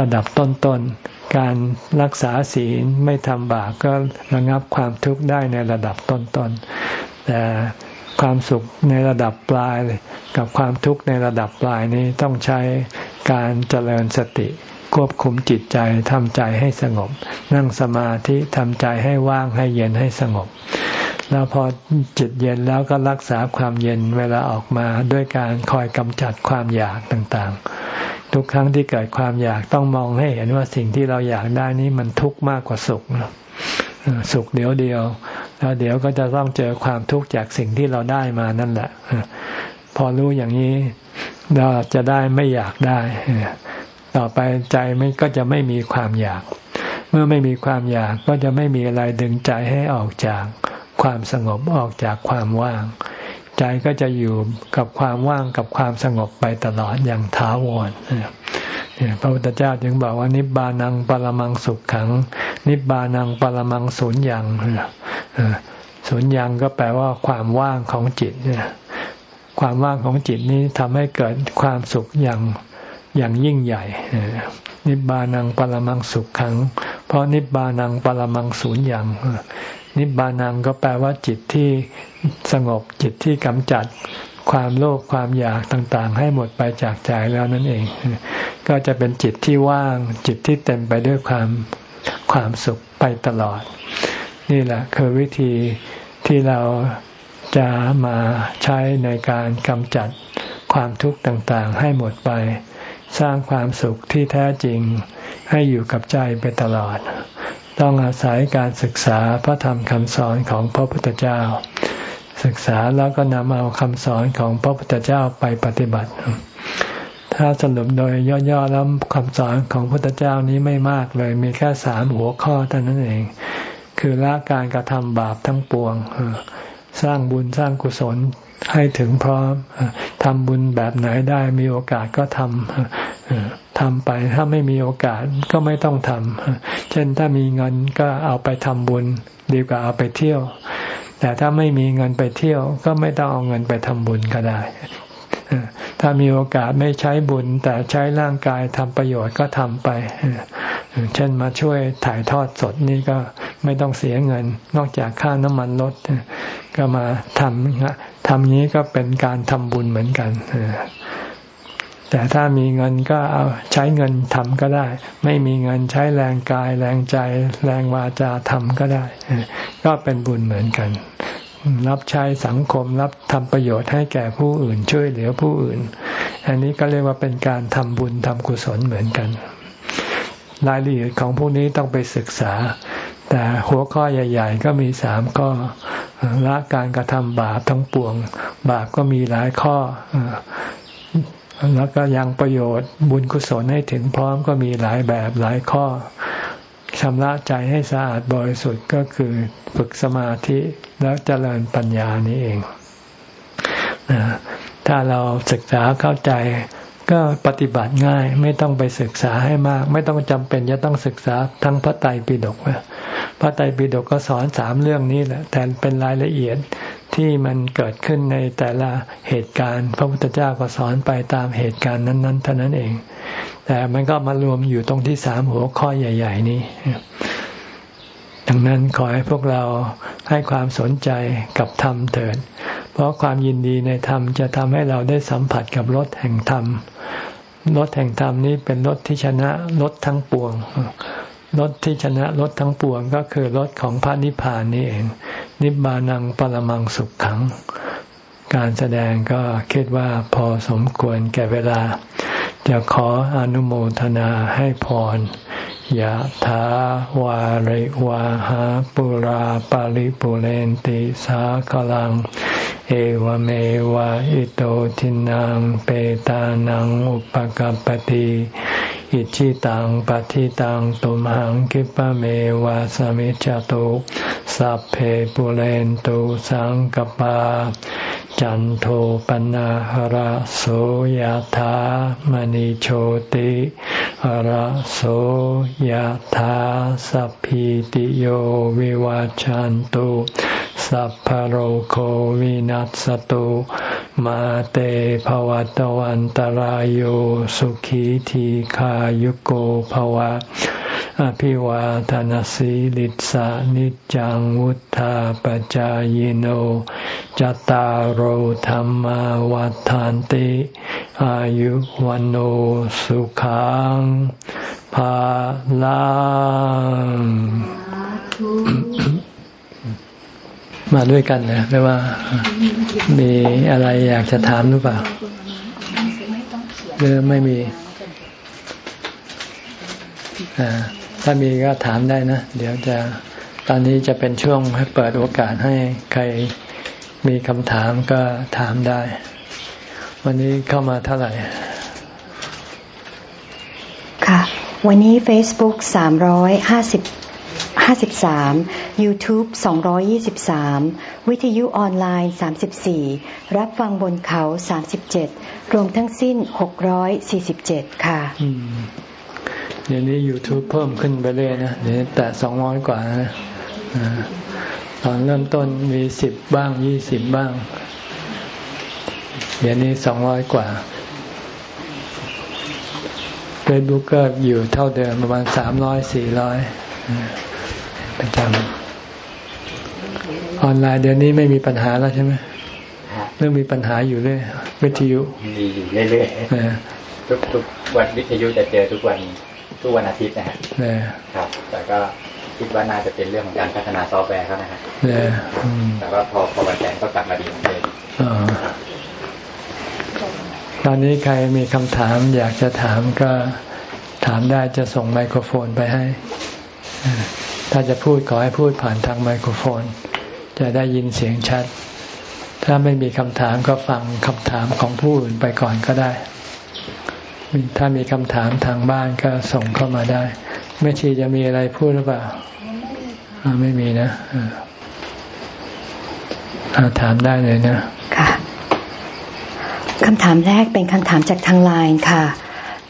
ระดับต้นๆ การรักษาศีลไม่ทำบาปก็ระงับความทุกข์ได้ในระดับต้นๆ แต่ความสุขในระดับปลายกับความทุกข์ในระดับปลายนี้ต้องใช้การเจริญสติ ควบคุมจิตใจทำใจให้สงบ นั่งสมาธิทำใจให้ว่างให้เย็นให้สงบ แล้วพอจิตเย็นแล้วก็รักษาความเย็นเวลาออกมาด้วยการคอยกำจัดความอยากต่างๆ ทุกครั้งที่เกิดความอยากต้องมองให้เห็นว่าสิ่งที่เราอยากได้นี้มันทุกข์มากกว่าสุขสุขเดียวเดียว แล้วเดี๋ยวก็จะต้องเจอความทุกข์จากสิ่งที่เราได้มานั่นแหละ พอรู้อย่างนี้เราจะได้ไม่อยากได้ ต่อไปใจไม่ก็จะไม่มีความอยาก เมื่อไม่มีความอยากก็จะไม่มีอะไรดึงใจให้ออกจากความสงบออกจากความว่าง ใจก็จะอยู่กับความว่างกับความสงบไปตลอดอย่างถาวรพระพุทธเจ้าจึงบอกว่านิบานังปรมังสุขขัง นิบานังปรมังสุญญังสุญญังก็แปลว่าความว่างของจิตความว่างของจิตนี้ทำให้เกิดความสุขอย่าง อย่างยิ่งใหญ่ นิบานังปรมังสุขขัง เพราะนิบานังปรมังสุญญังนิบานังก็แปลว่าจิตที่สงบจิตที่กำจัดความโลภความอยากต่างๆ ให้หมดไปจากใจแล้วนั่นเอง ก็จะเป็นจิตที่ว่าง จิตที่เต็มไปด้วยความความสุขไปตลอด นี่แหละคือวิธีที่เราจะมาใช้ในการกำจัดความทุกข์ต่างๆ ให้หมดไป สร้างความสุขที่แท้จริงให้อยู่กับใจไปตลอด ต้องอาศัยการศึกษาพระธรรมคำสอนของพระพุทธเจ้า ศึกษาแล้วก็นำเอาคำสอนของพระพุทธเจ้าไปปฏิบัติ ถ้าสรุปโดยย่อๆแล้วคำสอนของพระพุทธเจ้านี้ไม่มากเลย มีแค่สามหัวข้อเท่านั้นเอง คือละการกระทำบาปทั้งปวงสร้างบุญสร้างกุศล ให้ถึงพร้อมทำบุญแบบไหนได้มีโอกาสก็ทำทำไปถ้าไม่มีโอกาสก็ไม่ต้องทำเช่นถ้ามีเงินก็เอาไปทำบุญ ดีกว่าเอาไปเที่ยว แต่ถ้าไม่มีเงินไปเที่ยว ก็ไม่ต้องเอาเงินไปทำบุญก็ได้ถ้ามีโอกาสไม่ใช้บุญ แต่ใช้ร่างกายทำประโยชน์ก็ทำไป เช่นมาช่วยถ่ายทอดสดนี่ก็ไม่ต้องเสียเงิน นอกจากค่าน้ำมันรถก็มาทำ ทำนี้ก็เป็นการทำบุญเหมือนกันแต่ถ้ามีเงินก็เอาใช้เงินทำก็ได้ ไม่มีเงินใช้แรงกาย แรงใจ แรงวาจาทำก็ได้ ก็เป็นบุญเหมือนกัน รับใช้สังคมรับทำประโยชน์ให้แก่ผู้อื่นช่วยเหลือผู้อื่น อันนี้ก็เรียกว่าเป็นการทำบุญทำกุศลเหมือนกัน รายละเอียดของพวกนี้ต้องไปศึกษา แต่หัวข้อใหญ่ ๆ ก็มีสามข้อ ละการกระทำบาปทั้งปวง บาปก็มีหลายข้อแล้วก็ยังประโยชน์บุญกุศลให้ถึงพร้อมก็มีหลายแบบหลายข้อชำระใจให้สะอาดบริสุทธิ์ก็คือฝึกสมาธิแล้วเจริญปัญญานี้เองถ้าเราศึกษาเข้าใจ ก็ปฏิบัติง่ายไม่ต้องไปศึกษาให้มาก ไม่ต้องจำเป็นจะต้องศึกษาทั้งพระไตรปิฎกพระไตรปิฎกก็สอนสามเรื่องนี้แหละแต่เป็นรายละเอียดที่มันเกิดขึ้นในแต่ละเหตุการณ์ พระพุทธเจ้าก็สอนไปตามเหตุการณ์นั้นๆเท่านั้นเอง แต่มันก็มารวมอยู่ตรงที่สามหัวข้อใหญ่ ๆ นี้ ดังนั้นขอให้พวกเราให้ความสนใจกับธรรมเถิด เพราะความยินดีในธรรมจะทำให้เราได้สัมผัสกับรสแห่งธรรมรสแห่งธรรมนี้เป็นรสที่ชนะรสทั้งปวงรสที่ชนะรสทั้งปวงก็คือรสของพระนิพพานนี่เอง นิบานังปรมังสุขขัง การแสดงก็คิดว่าพอสมควรแก่เวลา จะขออนุโมทนาให้พร ยะถาวาริวาหาปุราปาริปุเรนติสาคลัง เอวเมวะอิโตทินังเปตานังอุปกัรปติอิชิตังปฏิตังตุมหังคิปะเมวะสมิจจตุสัพเพปุเรนตุสังกปา จันโทปนะหระโสยธามณิโชติหระโสยธาสัพพิติโยวิวาจันตุสัพพโรโควินัสตุมาเตภวัตวันตารโยสุขีทีขายุโกภวะ อภิวาทานสีลิสานิจังวุธาปจายโนจตารโหธรรมวัฏานติ อายุวันโอสุขังภาลังมาด้วยกันนะไม่ว่า มีอะไรอยากจะถามหรือเปล่าหรือไม่มีอ่า ถ้ามีก็ถามได้นะ เดี๋ยวจะตอนนี้จะเป็นช่วงให้เปิดโอกาสให้ใครมีคำถามก็ถามได้ วันนี้เข้ามาเท่าไหร่ ค่ะ วันนี้ Facebook สามร้อยห้าสิบห้าสิบสาม YouTube สองร้อยี่สิบสามวิทยุออนไลน์สามสิบสี่รับฟังบนเขาสามสิบเจ็ดรวมทั้งสิ้นหกร้อยสี่สิบเจ็ดค่ะ เดี๋ยวนี้ YouTube เพิ่มขึ้นไปเรื่อยนะเดี๋ยวแต่สองร้อยกว่านะตอนเริ่มต้นมีสิบบ้างยี่สิบบ้าง เดี๋ยวนี้สองร้อยกว่าเฟซบุ๊กก็อยู่เท่าเดิมประมาณสามร้อยสี่ร้อยประจำออนไลน์เดี๋ยวนี้ไม่มีปัญหาแล้วใช่ไหมเรื่องมีปัญหาอยู่เรื่อยวิทยุมีอยู่เรื่อยๆทุกทุกวันวิทยุจะเจอทุกวัน ทุกวันอาทิตย์นะฮะครับ แต่ก็คิดว่าน่าจะเป็นเรื่องของการพัฒนาซอฟต์แวร์เขานะฮะแต่ว่าพอพอวันแสงก็กลับมาดีเหมือนเดิมตอนนี้ใครมีคำถามอยากจะถามก็ถามได้จะส่งไมโครโฟนไปให้ ถ้าจะพูดขอให้พูดผ่านทางไมโครโฟน จะได้ยินเสียงชัด ถ้าไม่มีคำถามก็ฟังคำถามของผู้อื่นไปก่อนก็ได้ ถ้ามีคำถามทางบ้านก็ส่งเข้ามาได้ ไม่ชีจะมีอะไรพูดหรือเปล่าไม่มีนะถามได้เลยนะ ค่ะคำถามแรกเป็นคำถามจากทางไลน์ค่ะ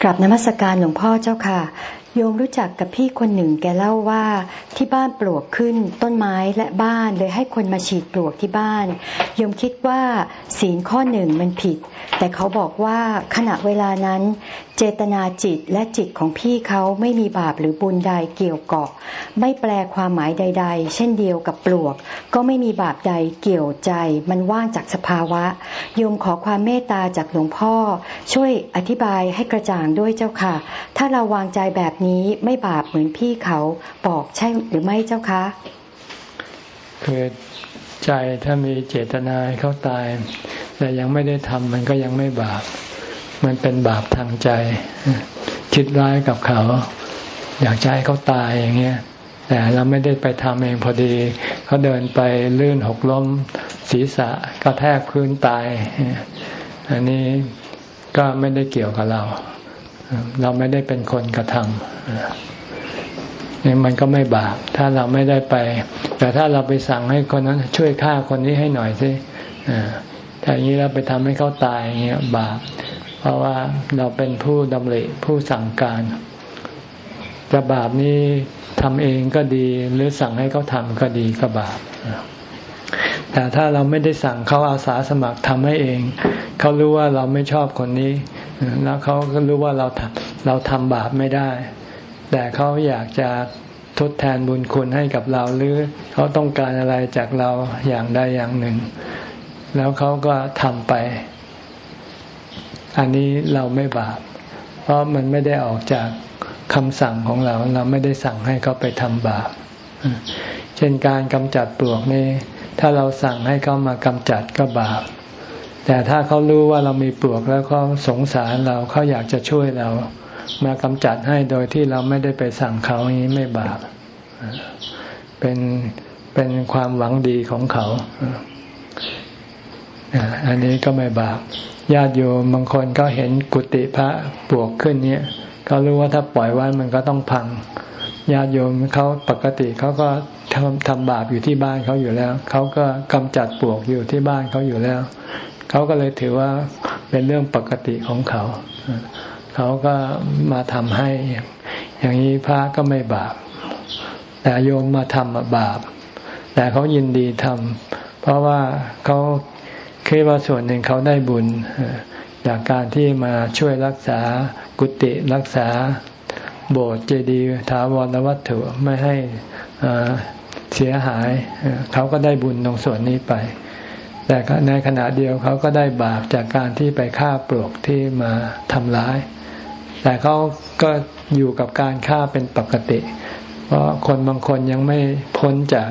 กลับนมัสการหลวงพ่อเจ้าค่ะ โยมรู้จักกับพี่คนหนึ่งแกเล่าว่าที่บ้านปลวกขึ้นต้นไม้และบ้านเลยให้คนมาฉีดปลวกที่บ้านโยมคิดว่าศีลข้อหนึ่งมันผิด แต่เขาบอกว่าขณะเวลานั้น เจตนาจิตและจิตของพี่เขาไม่มีบาปหรือบุญใดเกี่ยวเกาะ ไม่แปลความหมายใด ๆ เช่นเดียวกับปลวก ก็ไม่มีบาปใดเกี่ยวใจ มันว่างจากสภาวะ โยมขอความเมตตาจากหลวงพ่อ ช่วยอธิบายให้กระจ่างด้วยเจ้าค่ะ ถ้าเราวางใจแบบนี้ไม่บาปเหมือนพี่เขาบอกใช่หรือไม่เจ้าคะคือใจถ้ามีเจตนาเขาตาย แต่ยังไม่ได้ทำมันก็ยังไม่บาป มันเป็นบาปทางใจ คิดร้ายกับเขา อยากใจเขาตายอย่างเงี้ยแต่เราไม่ได้ไปทำเองพอดีเขาเดินไปลื่นหกล้มศีรษะกระแทกพื้นตาย อันนี้ก็ไม่ได้เกี่ยวกับเรา เราไม่ได้เป็นคนกระทำนี่มันก็ไม่บาป ถ้าเราไม่ได้ไป แต่ถ้าเราไปสั่งให้คนนั้น ช่วยฆ่าคนนี้ให้หน่อยสิถ้าอย่างนี้เราไปทำให้เขาตายอย่างเงี้ยบาป เพราะว่าเราเป็นผู้ดำริผู้สั่งการจะบาปนี้ทำเองก็ดี หรือสั่งให้เขาทำก็ดีก็บาปแต่ถ้าเราไม่ได้สั่งเขาอาสาสมัครทำให้เอง เขารู้ว่าเราไม่ชอบคนนี้ แล้วเขาก็รู้ว่าเราเราทำบาปไม่ได้ แต่เขาอยากจะทดแทนบุญคุณให้กับเรา หรือเขาต้องการอะไรจากเราอย่างใดอย่างหนึ่ง แล้วเขาก็ทำไป อันนี้เราไม่บาป เพราะมันไม่ได้ออกจากคำสั่งของเรา เราไม่ได้สั่งให้เขาไปทำบาป เช่นการกำจัดปลวกนี่ถ้าเราสั่งให้เขามากำจัดก็บาป แต่ถ้าเขารู้ว่าเรามีปลวกแล้วเขาสงสารเราเขาอยากจะช่วยเรา มากำจัดให้โดยที่เราไม่ได้ไปสั่งเขาอย่างนี้ไม่บาป เป็นเป็นความหวังดีของเขา อันนี้ก็ไม่บาป ญาติโยมบางคนก็เห็นกุฏิพระปลวกขึ้นเนี้ยเขารู้ว่าถ้าปล่อยไว้มันก็ต้องพังญาติโยมเขาปกติเขาก็ทำทำบาปอยู่ที่บ้านเขาอยู่แล้วเขาก็กำจัดปลวกอยู่ที่บ้านเขาอยู่แล้วเขาก็เลยถือว่าเป็นเรื่องปกติของเขา เขาก็มาทำให้ อย่างนี้พระก็ไม่บาป แต่โยมมาทำบาป แต่เขายินดีทำเพราะว่าเขา คิดว่าส่วนหนึ่งเขาได้บุญ จากการที่มาช่วยรักษากุฏิรักษาโบสถ์เจดีย์ถาวรวัตถุไม่ให้เสียหาย เขาก็ได้บุญตรงส่วนนี้ไป แต่ในขณะเดียวเขาก็ได้บาปจากการที่ไปฆ่าปลวกที่มาทำร้าย แต่เขาก็อยู่กับการฆ่าเป็นปกติ เพราะคนบางคนยังไม่พ้นจาก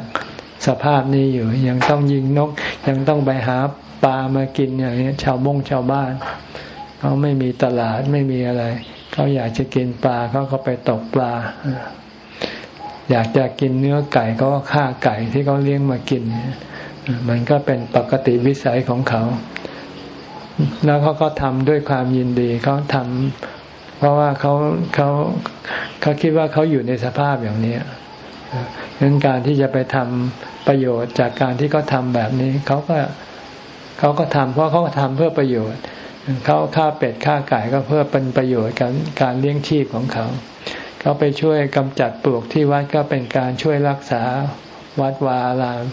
สภาพนี้อยู่ ยังต้องยิงนก ยังต้องไปหา ลามากินอย่างนี้ชาวมงชาวบ้านเขาไม่มีตลาดไม่มีอะไร เขาอยากจะกินปลาเขาก็ไปตกปลา อยากจะกินเนื้อไก่ก็ฆ่าไก่ที่เขาเลี้ยงมากิน มันก็เป็นปกติวิสัยของเขา แล้วเขาก็ทำด้วยความยินดีเขาทำเพราะว่าเขาเขาเขาคิดว่าเขาอยู่ในสภาพอย่างนี้ดังนั้นการที่จะไปทำประโยชน์จากการที่เขาทาแบบนี้เขาก็ เขาก็ทำเพราะเขาทำเพื่อประโยชน์ เขาฆ่าเป็ดฆ่าไก่ก็เพื่อเป็นประโยชน์การการเลี้ยงชีพของเขา เขาไปช่วยกำจัดปลวกที่วัดก็เป็นการช่วยรักษาวัดวาลาม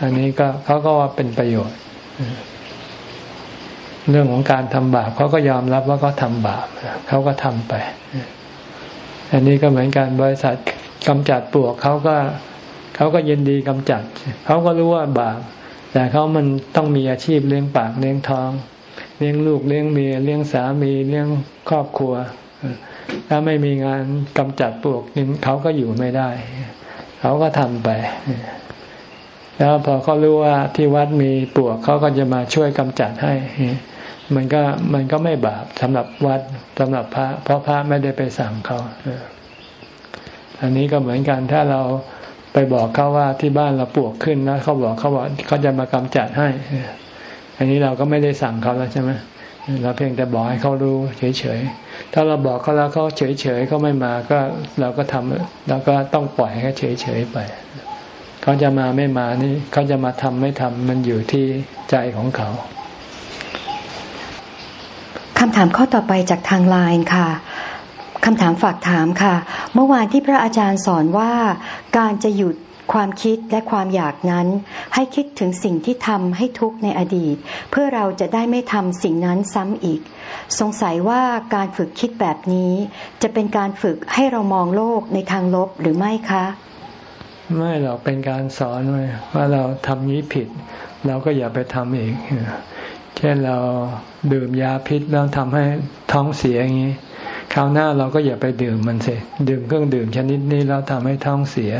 อันนี้ก็เขาก็ว่าเป็นประโยชน์ เรื่องของการทำบาปเขาก็ยอมรับว่าเขาทำบาปเขาก็ทำไป อันนี้ก็เหมือนกันบริษัทกำจัดปลวกเขาก็เขาก็ยินดีกำจัด เขาก็รู้ว่าบาป แต่เขามันต้องมีอาชีพเลี้ยงปากเลี้ยงท้อง เลี้ยงลูกเลี้ยงเมียเลี้ยงสามีเลี้ยงครอบครัว ถ้าไม่มีงานกำจัดปลวกนี่เขาก็อยู่ไม่ได้ เขาก็ทำไป แล้วพอเขารู้ว่าที่วัดมีปลวกเขาก็จะมาช่วยกำจัดให้ มันก็มันก็ไม่บาปสำหรับวัดสำหรับพระ เพราะพระไม่ได้ไปสั่งเขาอันนี้ก็เหมือนกันถ้าเรา ไปบอกเขาว่าที่บ้านเราปลวกขึ้นแล้วเขาบอกเขาบอกเขาจะมากำจัดให้ อันนี้เราก็ไม่ได้สั่งเขาแล้วใช่ไหมเราเพียงแต่บอกให้เขารู้เฉยๆ ถ้าเราบอกเขาแล้วเขาเฉยๆเขาไม่มาก็เราก็ทำเราก็ต้องปล่อยให้เขาเฉยๆไป เขาจะมาไม่มานี่เขาจะมาทำไม่ทำมันอยู่ที่ใจของเขาคำถามข้อต่อไปจากทางไลน์ค่ะ คำถามฝากถามค่ะ เมื่อวานที่พระอาจารย์สอนว่า การจะหยุดความคิดและความอยากนั้น ให้คิดถึงสิ่งที่ทำให้ทุกข์ในอดีต เพื่อเราจะได้ไม่ทำสิ่งนั้นซ้ำอีก สงสัยว่าการฝึกคิดแบบนี้ จะเป็นการฝึกให้เรามองโลกในทางลบหรือไม่คะ ไม่หรอกเป็นการสอนไว้ว่าเราทำนี้ผิด เราก็อย่าไปทำอีก เช่นเราดื่มยาพิษแล้วทำให้ท้องเสียอย่างนี้ คราวหน้าเราก็อย่าไปดื่มมันสิดื่มเครื่องดื่มชนิดนี้แล้วทำให้ท้องเสีย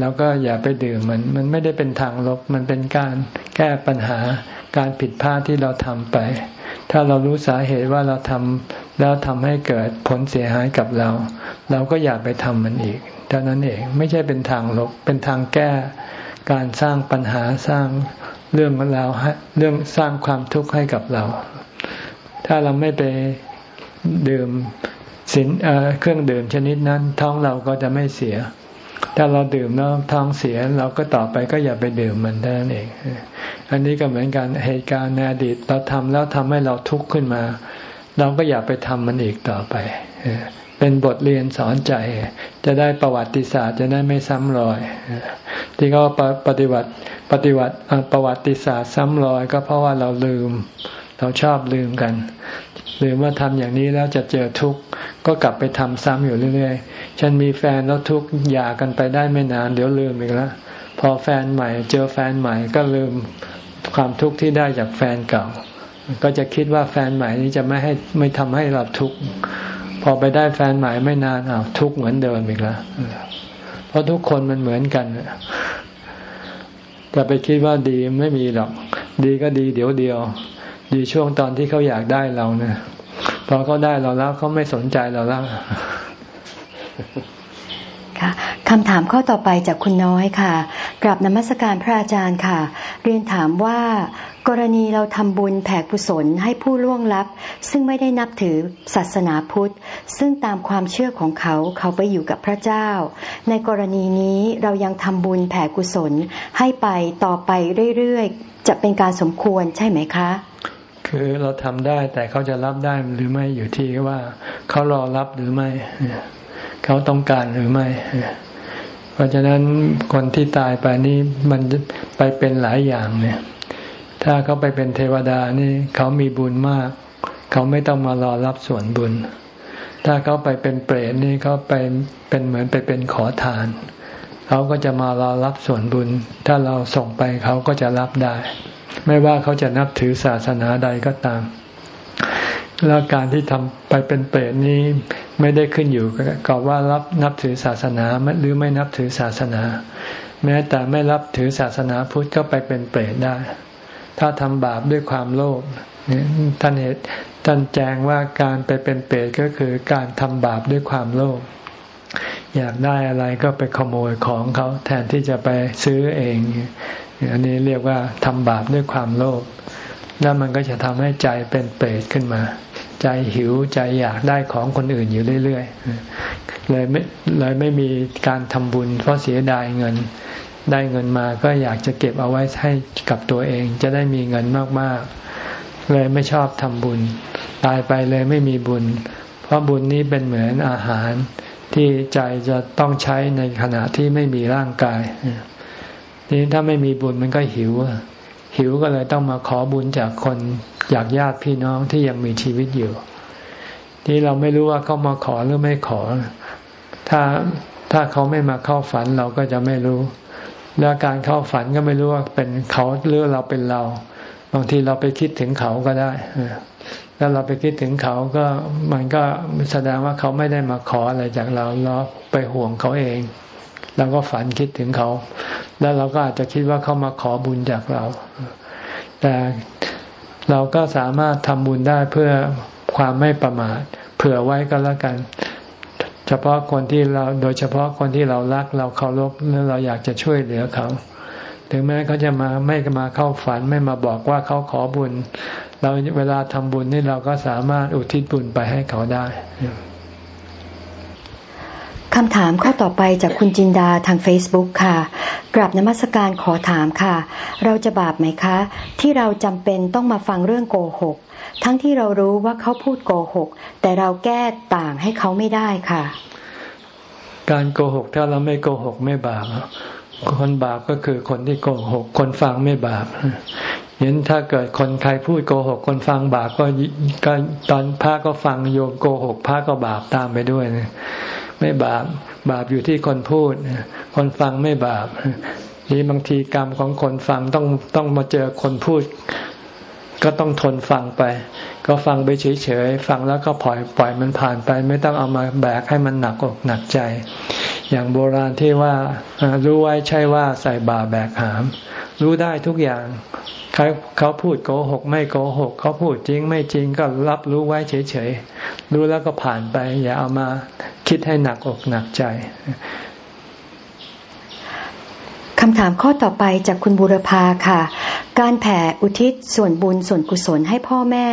แล้วก็อย่าไปดื่มมันมันไม่ได้เป็นทางลบมันเป็นการแก้ปัญหาการผิดพลาดที่เราทำไป ถ้าเรารู้สาเหตุว่าเราทำแล้วทำให้เกิดผลเสียหายกับเรา เราก็อย่าไปทำมันอีกเท่านั้นเองไม่ใช่เป็นทางลบเป็นทางแก้การสร้างปัญหาสร้างเรื่องเราเรื่องสร้างความทุกข์ให้กับเรา ถ้าเราไม่ไป ดื่มสินเครื่องดื่มชนิดนั้น ท้องเราก็จะไม่เสีย ถ้าเราดื่มแล้วท้องเสียเราก็ต่อไปก็อย่าไปดื่มมันเท่านั้นเอง อันนี้ก็เหมือนกันเหตุการณ์ในอดีตเราทำแล้วทำให้เราทุกข์ขึ้นมา เราก็อย่าไปทำมันอีกต่อไป เป็นบทเรียนสอนใจ จะได้ประวัติศาสตร์จะได้ไม่ซ้ำรอย ที่เขาปฏิบัติปฏิวัติประวัติศาสตร์ซ้ำรอย ก็เพราะว่าเราลืม เราชอบลืมกัน ลืมว่าทำอย่างนี้แล้วจะเจอทุกข์ก็กลับไปทำซ้ำอยู่เรื่อยๆฉันมีแฟนแล้วทุกข์หย่ากันไปได้ไม่นาน เดี๋ยวลืมอีกแล้วพอแฟนใหม่ เจอแฟนใหม่ก็ลืมความทุกข์ที่ได้จากแฟนเก่า ก็จะคิดว่าแฟนใหม่นี้จะไม่ให้ไม่ทำให้เราทุกข์พอไปได้แฟนใหม่ไม่นานอ้าวทุกข์เหมือนเดิมอีกแล้วเพราะทุกคนมันเหมือนกันจะไปคิดว่าดีไม่มีหรอก ดีก็ดีเดี๋ยวเดียว ดีช่วงตอนที่เขาอยากได้เราเนี่ยพอเขาได้เราแล้วเขาไม่สนใจเราแล้วค่ะคำถามข้อต่อไปจากคุณน้อยค่ะกราบนมัสการพระอาจารย์ค่ะ เรียนถามว่า กรณีเราทำบุญแผ่กุศลให้ผู้ล่วงลับ ซึ่งไม่ได้นับถือศาสนาพุทธ ซึ่งตามความเชื่อของเขาเขาไปอยู่กับพระเจ้า ในกรณีนี้เรายังทำบุญแผ่กุศลให้ไปต่อไปเรื่อยๆ จะเป็นการสมควรใช่ไหมคะ คือเราทำได้แต่เขาจะรับได้หรือไม่อยู่ที่ว่าเขารอรับหรือไม่ เขาต้องการหรือไม่ เพราะฉะนั้นคนที่ตายไปนี่มันไปเป็นหลายอย่างเนี่ย ถ้าเขาไปเป็นเทวดานี่เขามีบุญมาก เขาไม่ต้องมารอรับส่วนบุญ ถ้าเขาไปเป็นเปรตนี่เขาไปเป็นเหมือนไปเป็นขอทาน เขาก็จะมารอรับส่วนบุญ ถ้าเราส่งไปเขาก็จะรับได้ ไม่ว่าเขาจะนับถือศาสนาใดก็ตาม แล้วการที่ทำไปเป็นเปรตนี้ไม่ได้ขึ้นอยู่กับว่ารับนับถือศาสนาหรือไม่นับถือศาสนา แม้แต่ไม่รับถือศาสนาพุทธก็ไปเป็นเปรตได้ ถ้าทำบาปด้วยความโลภท่านเหตุท่านแจ้งว่าการไปเป็นเปรตก็คือการทำบาปด้วยความโลภอยากได้อะไรก็ไปขโมยของเขาแทนที่จะไปซื้อเอง อันนี้เรียกว่าทำบาปด้วยความโลภแล้วมันก็จะทำให้ใจเป็นเปรตขึ้นมา ใจหิวใจอยากได้ของคนอื่นอยู่เรื่อยๆเลยไม่เลยไม่มีการทำบุญ เพราะเสียดายเงิน ได้เงินมาก็อยากจะเก็บเอาไว้ให้กับตัวเอง จะได้มีเงินมากๆ เลยไม่ชอบทำบุญ ตายไปเลยไม่มีบุญ เพราะบุญนี้เป็นเหมือนอาหารที่ใจจะต้องใช้ในขณะที่ไม่มีร่างกาย ทีนี้ถ้าไม่มีบุญมันก็หิวหิวก็เลยต้องมาขอบุญจากคนจากญาติพี่น้องที่ยังมีชีวิตอยู่ ที่เราไม่รู้ว่าเขามาขอหรือไม่ขอ ถ้าถ้าเขาไม่มาเข้าฝันเราก็จะไม่รู้ แล้วการเข้าฝันก็ไม่รู้ว่าเป็นเขาหรือเราเป็นเรา บางทีเราไปคิดถึงเขาก็ได้แล้วเราไปคิดถึงเขาก็มันก็แสดงว่าเขาไม่ได้มาขออะไรจากเราเราไปห่วงเขาเอง เราก็ฝันคิดถึงเขา แล้วเราก็อาจจะคิดว่าเขามาขอบุญจากเรา แต่เราก็สามารถทำบุญได้เพื่อความไม่ประมาทเผื่อไว้ก็แล้วกัน เฉพาะคนที่เราโดยเฉพาะคนที่เรารักเราเคารพแล้วเราอยากจะช่วยเหลือเขา ถึงแม้เขาจะมาไม่มาเข้าฝันไม่มาบอกว่าเขาขอบุญ เราเวลาทำบุญนี่เราก็สามารถอุทิศบุญไปให้เขาได้ คำถามข้อต่อไปจากคุณจินดาทาง Facebook ค่ะ กราบนมัสการขอถามค่ะ เราจะบาปไหมคะ ที่เราจำเป็นต้องมาฟังเรื่องโกหก ทั้งที่เรารู้ว่าเขาพูดโกหก แต่เราแก้ต่างให้เขาไม่ได้ค่ะ การโกหกถ้าเราไม่โกหกไม่บาป คนบาปก็คือคนที่โกหก คนฟังไม่บาปเห็นถ้าเกิดคนใครพูดโกหก คนฟังบาปก็ก็ตอนพระก็ฟังโยมโกหกพระก็บาปตามไปด้วยนะ ไม่บาป บาปอยู่ที่คนพูด คนฟังไม่บาปนี่บางทีกรรมของคนฟังต้องต้องมาเจอคนพูด ก็ต้องทนฟังไป ก็ฟังไปเฉยๆฟังแล้วก็ปล่อยปล่อยมันผ่านไป ไม่ต้องเอามาแบกให้มันหนักอกหนักใจ อย่างโบราณที่ว่ารู้ไว้ใช่ว่าใส่บาแบกหาม รู้ได้ทุกอย่าง เขาเขาพูดโกหก ไม่โกหก เขาพูดจริงไม่จริงก็รับรู้ไว้เฉยๆรู้แล้วก็ผ่านไป อย่าเอามาคิดให้หนักอกหนักใจคำถามข้อต่อไปจากคุณบุรพาค่ะ การแผ่อุทิศส่วนบุญส่วนกุศลให้พ่อแม่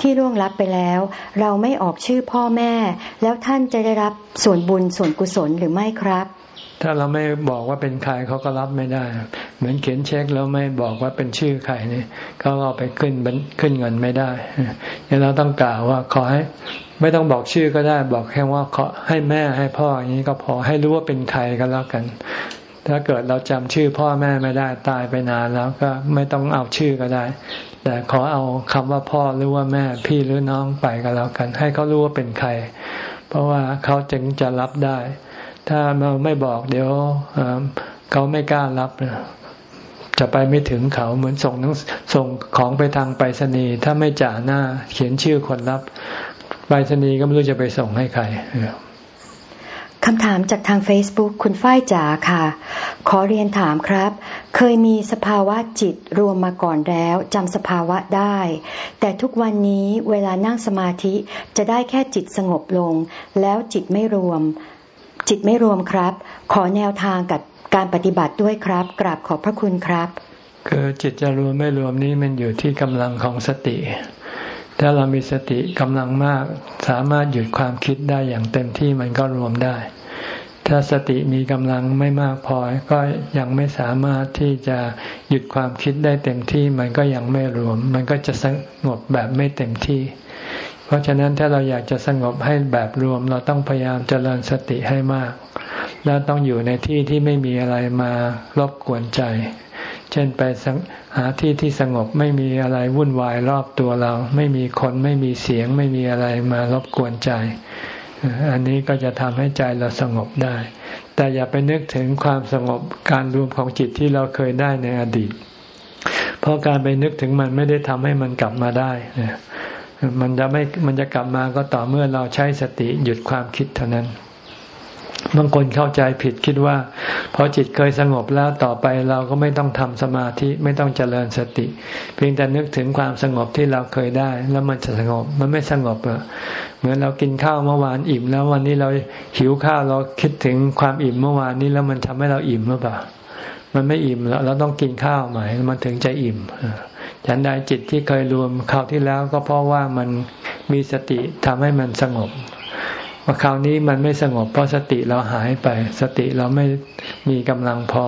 ที่ร่วงลับไปแล้ว เราไม่ออกชื่อพ่อแม่ แล้วท่านจะได้รับส่วนบุญส่วนกุศลหรือไม่ครับ ถ้าเราไม่บอกว่าเป็นใครเขาก็รับไม่ได้ เหมือนเขียนเช็คแล้วไม่บอกว่าเป็นชื่อใครนี่เขาเอาไปขึ้นขึ้นเงินไม่ได้เนี่ยเราต้องกล่าวว่าขอให้ไม่ต้องบอกชื่อก็ได้ บอกแค่ว่าขอให้แม่ให้พ่ออย่างนี้ก็พอให้รู้ว่าเป็นใครก็แล้วกัน ถ้าเกิดเราจำชื่อพ่อแม่ไม่ได้ตายไปนานแล้วก็ไม่ต้องเอาชื่อก็ได้ แต่ขอเอาคำว่าพ่อหรือว่าแม่พี่หรือน้องไปก็แล้วกัน ให้เขารู้ว่าเป็นใคร เพราะว่าเขาจึงจะรับได้ ถ้าเราไม่บอกเดี๋ยวเขาไม่กล้ารับจะไปไม่ถึงเขาเหมือนส่งส่งของไปทางไปรษณีย์ถ้าไม่จ่าหน้า เขียนชื่อคนรับ ไปรษณีย์ก็ไม่รู้จะไปส่งให้ใครคำถามจากทาง Facebook คุณฝ้ายจ๋าค่ะ ขอเรียนถามครับ เคยมีสภาวะจิตรวมมาก่อนแล้วจำสภาวะได้ แต่ทุกวันนี้เวลานั่งสมาธิจะได้แค่จิตสงบลง แล้วจิตไม่รวม จิตไม่รวมครับ ขอแนวทางกับการปฏิบัติด้วยครับ กราบขอบพระคุณครับ คือจิตจะรวมไม่รวมนี้มันอยู่ที่กำลังของสติ ถ้าเรามีสติกำลังมาก สามารถหยุดความคิดได้อย่างเต็มที่มันก็รวมได้ ถ้าสติมีกำลังไม่มากพอ ก็ยังไม่สามารถที่จะหยุดความคิดได้เต็มที่ มันก็ยังไม่รวม มันก็จะสงบแบบไม่เต็มที่ ราะฉะนั้นถ้าเราอยากจะสงบให้แบบรวม เราต้องพยายามเจริญสติให้มาก แล้วต้องอยู่ในที่ที่ไม่มีอะไรมารบกวนใจ เช่นไปหาที่ที่สงบไม่มีอะไรวุ่นวายรอบตัวเรา ไม่มีคนไม่มีเสียง ไม่มีอะไรมารบกวนใจ อันนี้ก็จะทำให้ใจเราสงบได้ แต่อย่าไปนึกถึงความสงบการรวมของจิตที่เราเคยได้ในอดีต เพราะการไปนึกถึงมันไม่ได้ทำให้มันกลับมาได้ มันจะไม่มันจะกลับมาก็ต่อเมื่อเราใช้สติหยุดความคิดเท่านั้นบางคนเข้าใจผิดคิดว่าพอจิตเคยสงบแล้วต่อไปเราก็ไม่ต้องทำสมาธิไม่ต้องเจริญสติ เพียงแต่นึกถึงความสงบที่เราเคยได้ แล้วมันจะสงบมันไม่สงบอะเหมือนเรากินข้าวเมื่อวานอิ่ม แล้ววันนี้เราหิวข้าวเราคิดถึงความอิ่มเมื่อวานนี้แล้วมันทำให้เราอิ่มหรือเปล่ามันไม่อิ่มแล้วเราต้องกินข้าวใหม่มันถึงจะอิ่ม ฉันใดจิตที่เคยรวมคราวที่แล้วก็เพราะว่ามันมีสติทำให้มันสงบว่าคราวนี้มันไม่สงบเพราะสติเราหายไป สติเราไม่มีกำลังพอ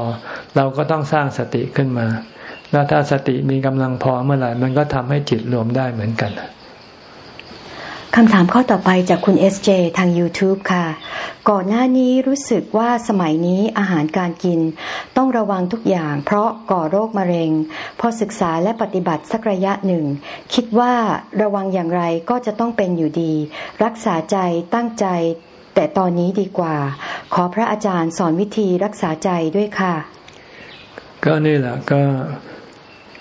เราก็ต้องสร้างสติขึ้นมา แล้วถ้าสติมีกำลังพอเมื่อไหร่มันก็ทำให้จิตรวมได้เหมือนกัน คำถามข้อต่อไปจากคุณเอสเจทาง YouTube ค่ะ ก่อนหน้านี้รู้สึกว่าสมัยนี้อาหารการกิน ต้องระวังทุกอย่าง เพราะก่อโรคมะเร็ง พอศึกษาและปฏิบัติสักระยะหนึ่ง คิดว่าระวังอย่างไรก็จะต้องเป็นอยู่ดี รักษาใจตั้งใจ แต่ตอนนี้ดีกว่า ขอพระอาจารย์สอนวิธีรักษาใจด้วยค่ะ ก็นี่แหละก็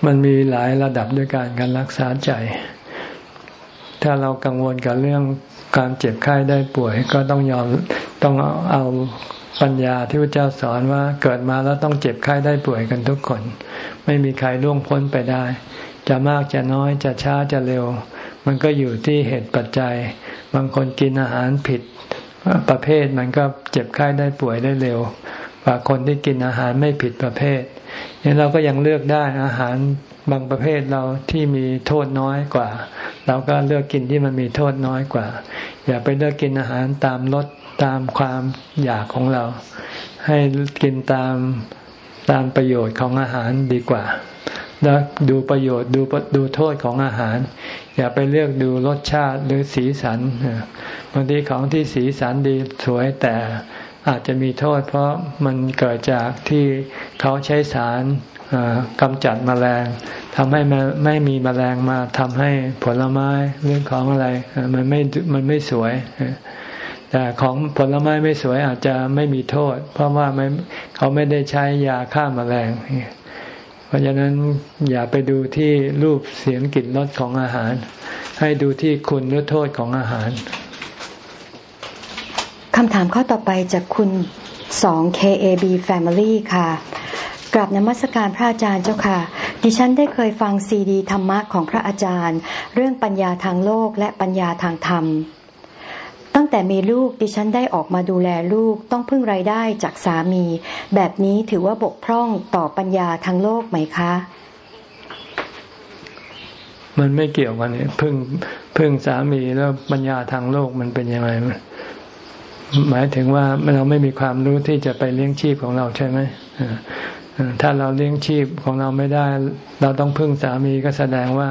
มันมีหลายระดับด้วยการการรักษาใจ ถ้าเรากังวลกับเรื่องการเจ็บไข้ได้ป่วย ก็ต้องยอมต้องเอาปัญญาที่พระเจ้าสอนว่าเกิดมาแล้วต้องเจ็บไข้ได้ป่วยกันทุกคน ไม่มีใครล่วงพ้นไปได้ จะมากจะน้อยจะช้าจะเร็ว มันก็อยู่ที่เหตุปัจจัย บางคนกินอาหารผิดประเภทมันก็เจ็บไข้ได้ป่วยได้เร็วกว่าคนที่กินอาหารไม่ผิดประเภทนี่เราก็ยังเลือกได้อาหาร บางประเภทเราที่มีโทษน้อยกว่า เราก็เลือกกินที่มันมีโทษน้อยกว่า อย่าไปเลือกกินอาหารตามรสตามความอยากของเรา ให้กินตามตามประโยชน์ของอาหารดีกว่า แล้วดูประโยชน์ดูดูโทษของอาหาร อย่าไปเลือกดูรสชาติหรือสีสันบางทีของที่สีสันดีสวยแต่อาจจะมีโทษ เพราะมันเกิดจากที่เขาใช้สาร กำจัดมแมลงทำให้ไม่มีมแมลงมาทำให้ผลไม้เรื่องของอะไรมันไม่มันไม่สวย แต่ของผลไม้ไม่สวยอาจจะไม่มีโทษ เพราะว่าไม่เขาไม่ได้ใช้ยาฆ่ามาแมลง เพราะฉะนั้นอย่าไปดูที่รูปเสียงกลิ่นรสของอาหาร ให้ดูที่คุณหรือโทษของอาหารคำถามข้อต่อไปจากคุณสอง KAB Family ค่ะ กราบนมัสการพระอาจารย์เจ้าค่ะ ดิฉันได้เคยฟังซีดีธรรมะของพระอาจารย์ เรื่องปัญญาทางโลกและปัญญาทางธรรม ตั้งแต่มีลูกดิฉันได้ออกมาดูแลลูกต้องพึ่งรายได้จากสามี แบบนี้ถือว่าบกพร่องต่อปัญญาทางโลกไหมคะ มันไม่เกี่ยวกันเนี่ยพึ่งพึ่งสามีแล้วปัญญาทางโลกมันเป็นยังไงหมายถึงว่าเราไม่มีความรู้ที่จะไปเลี้ยงชีพของเราใช่ไหม ถ้าเราเลี้ยงชีพของเราไม่ได้ เราต้องพึ่งสามีก็แสดงว่า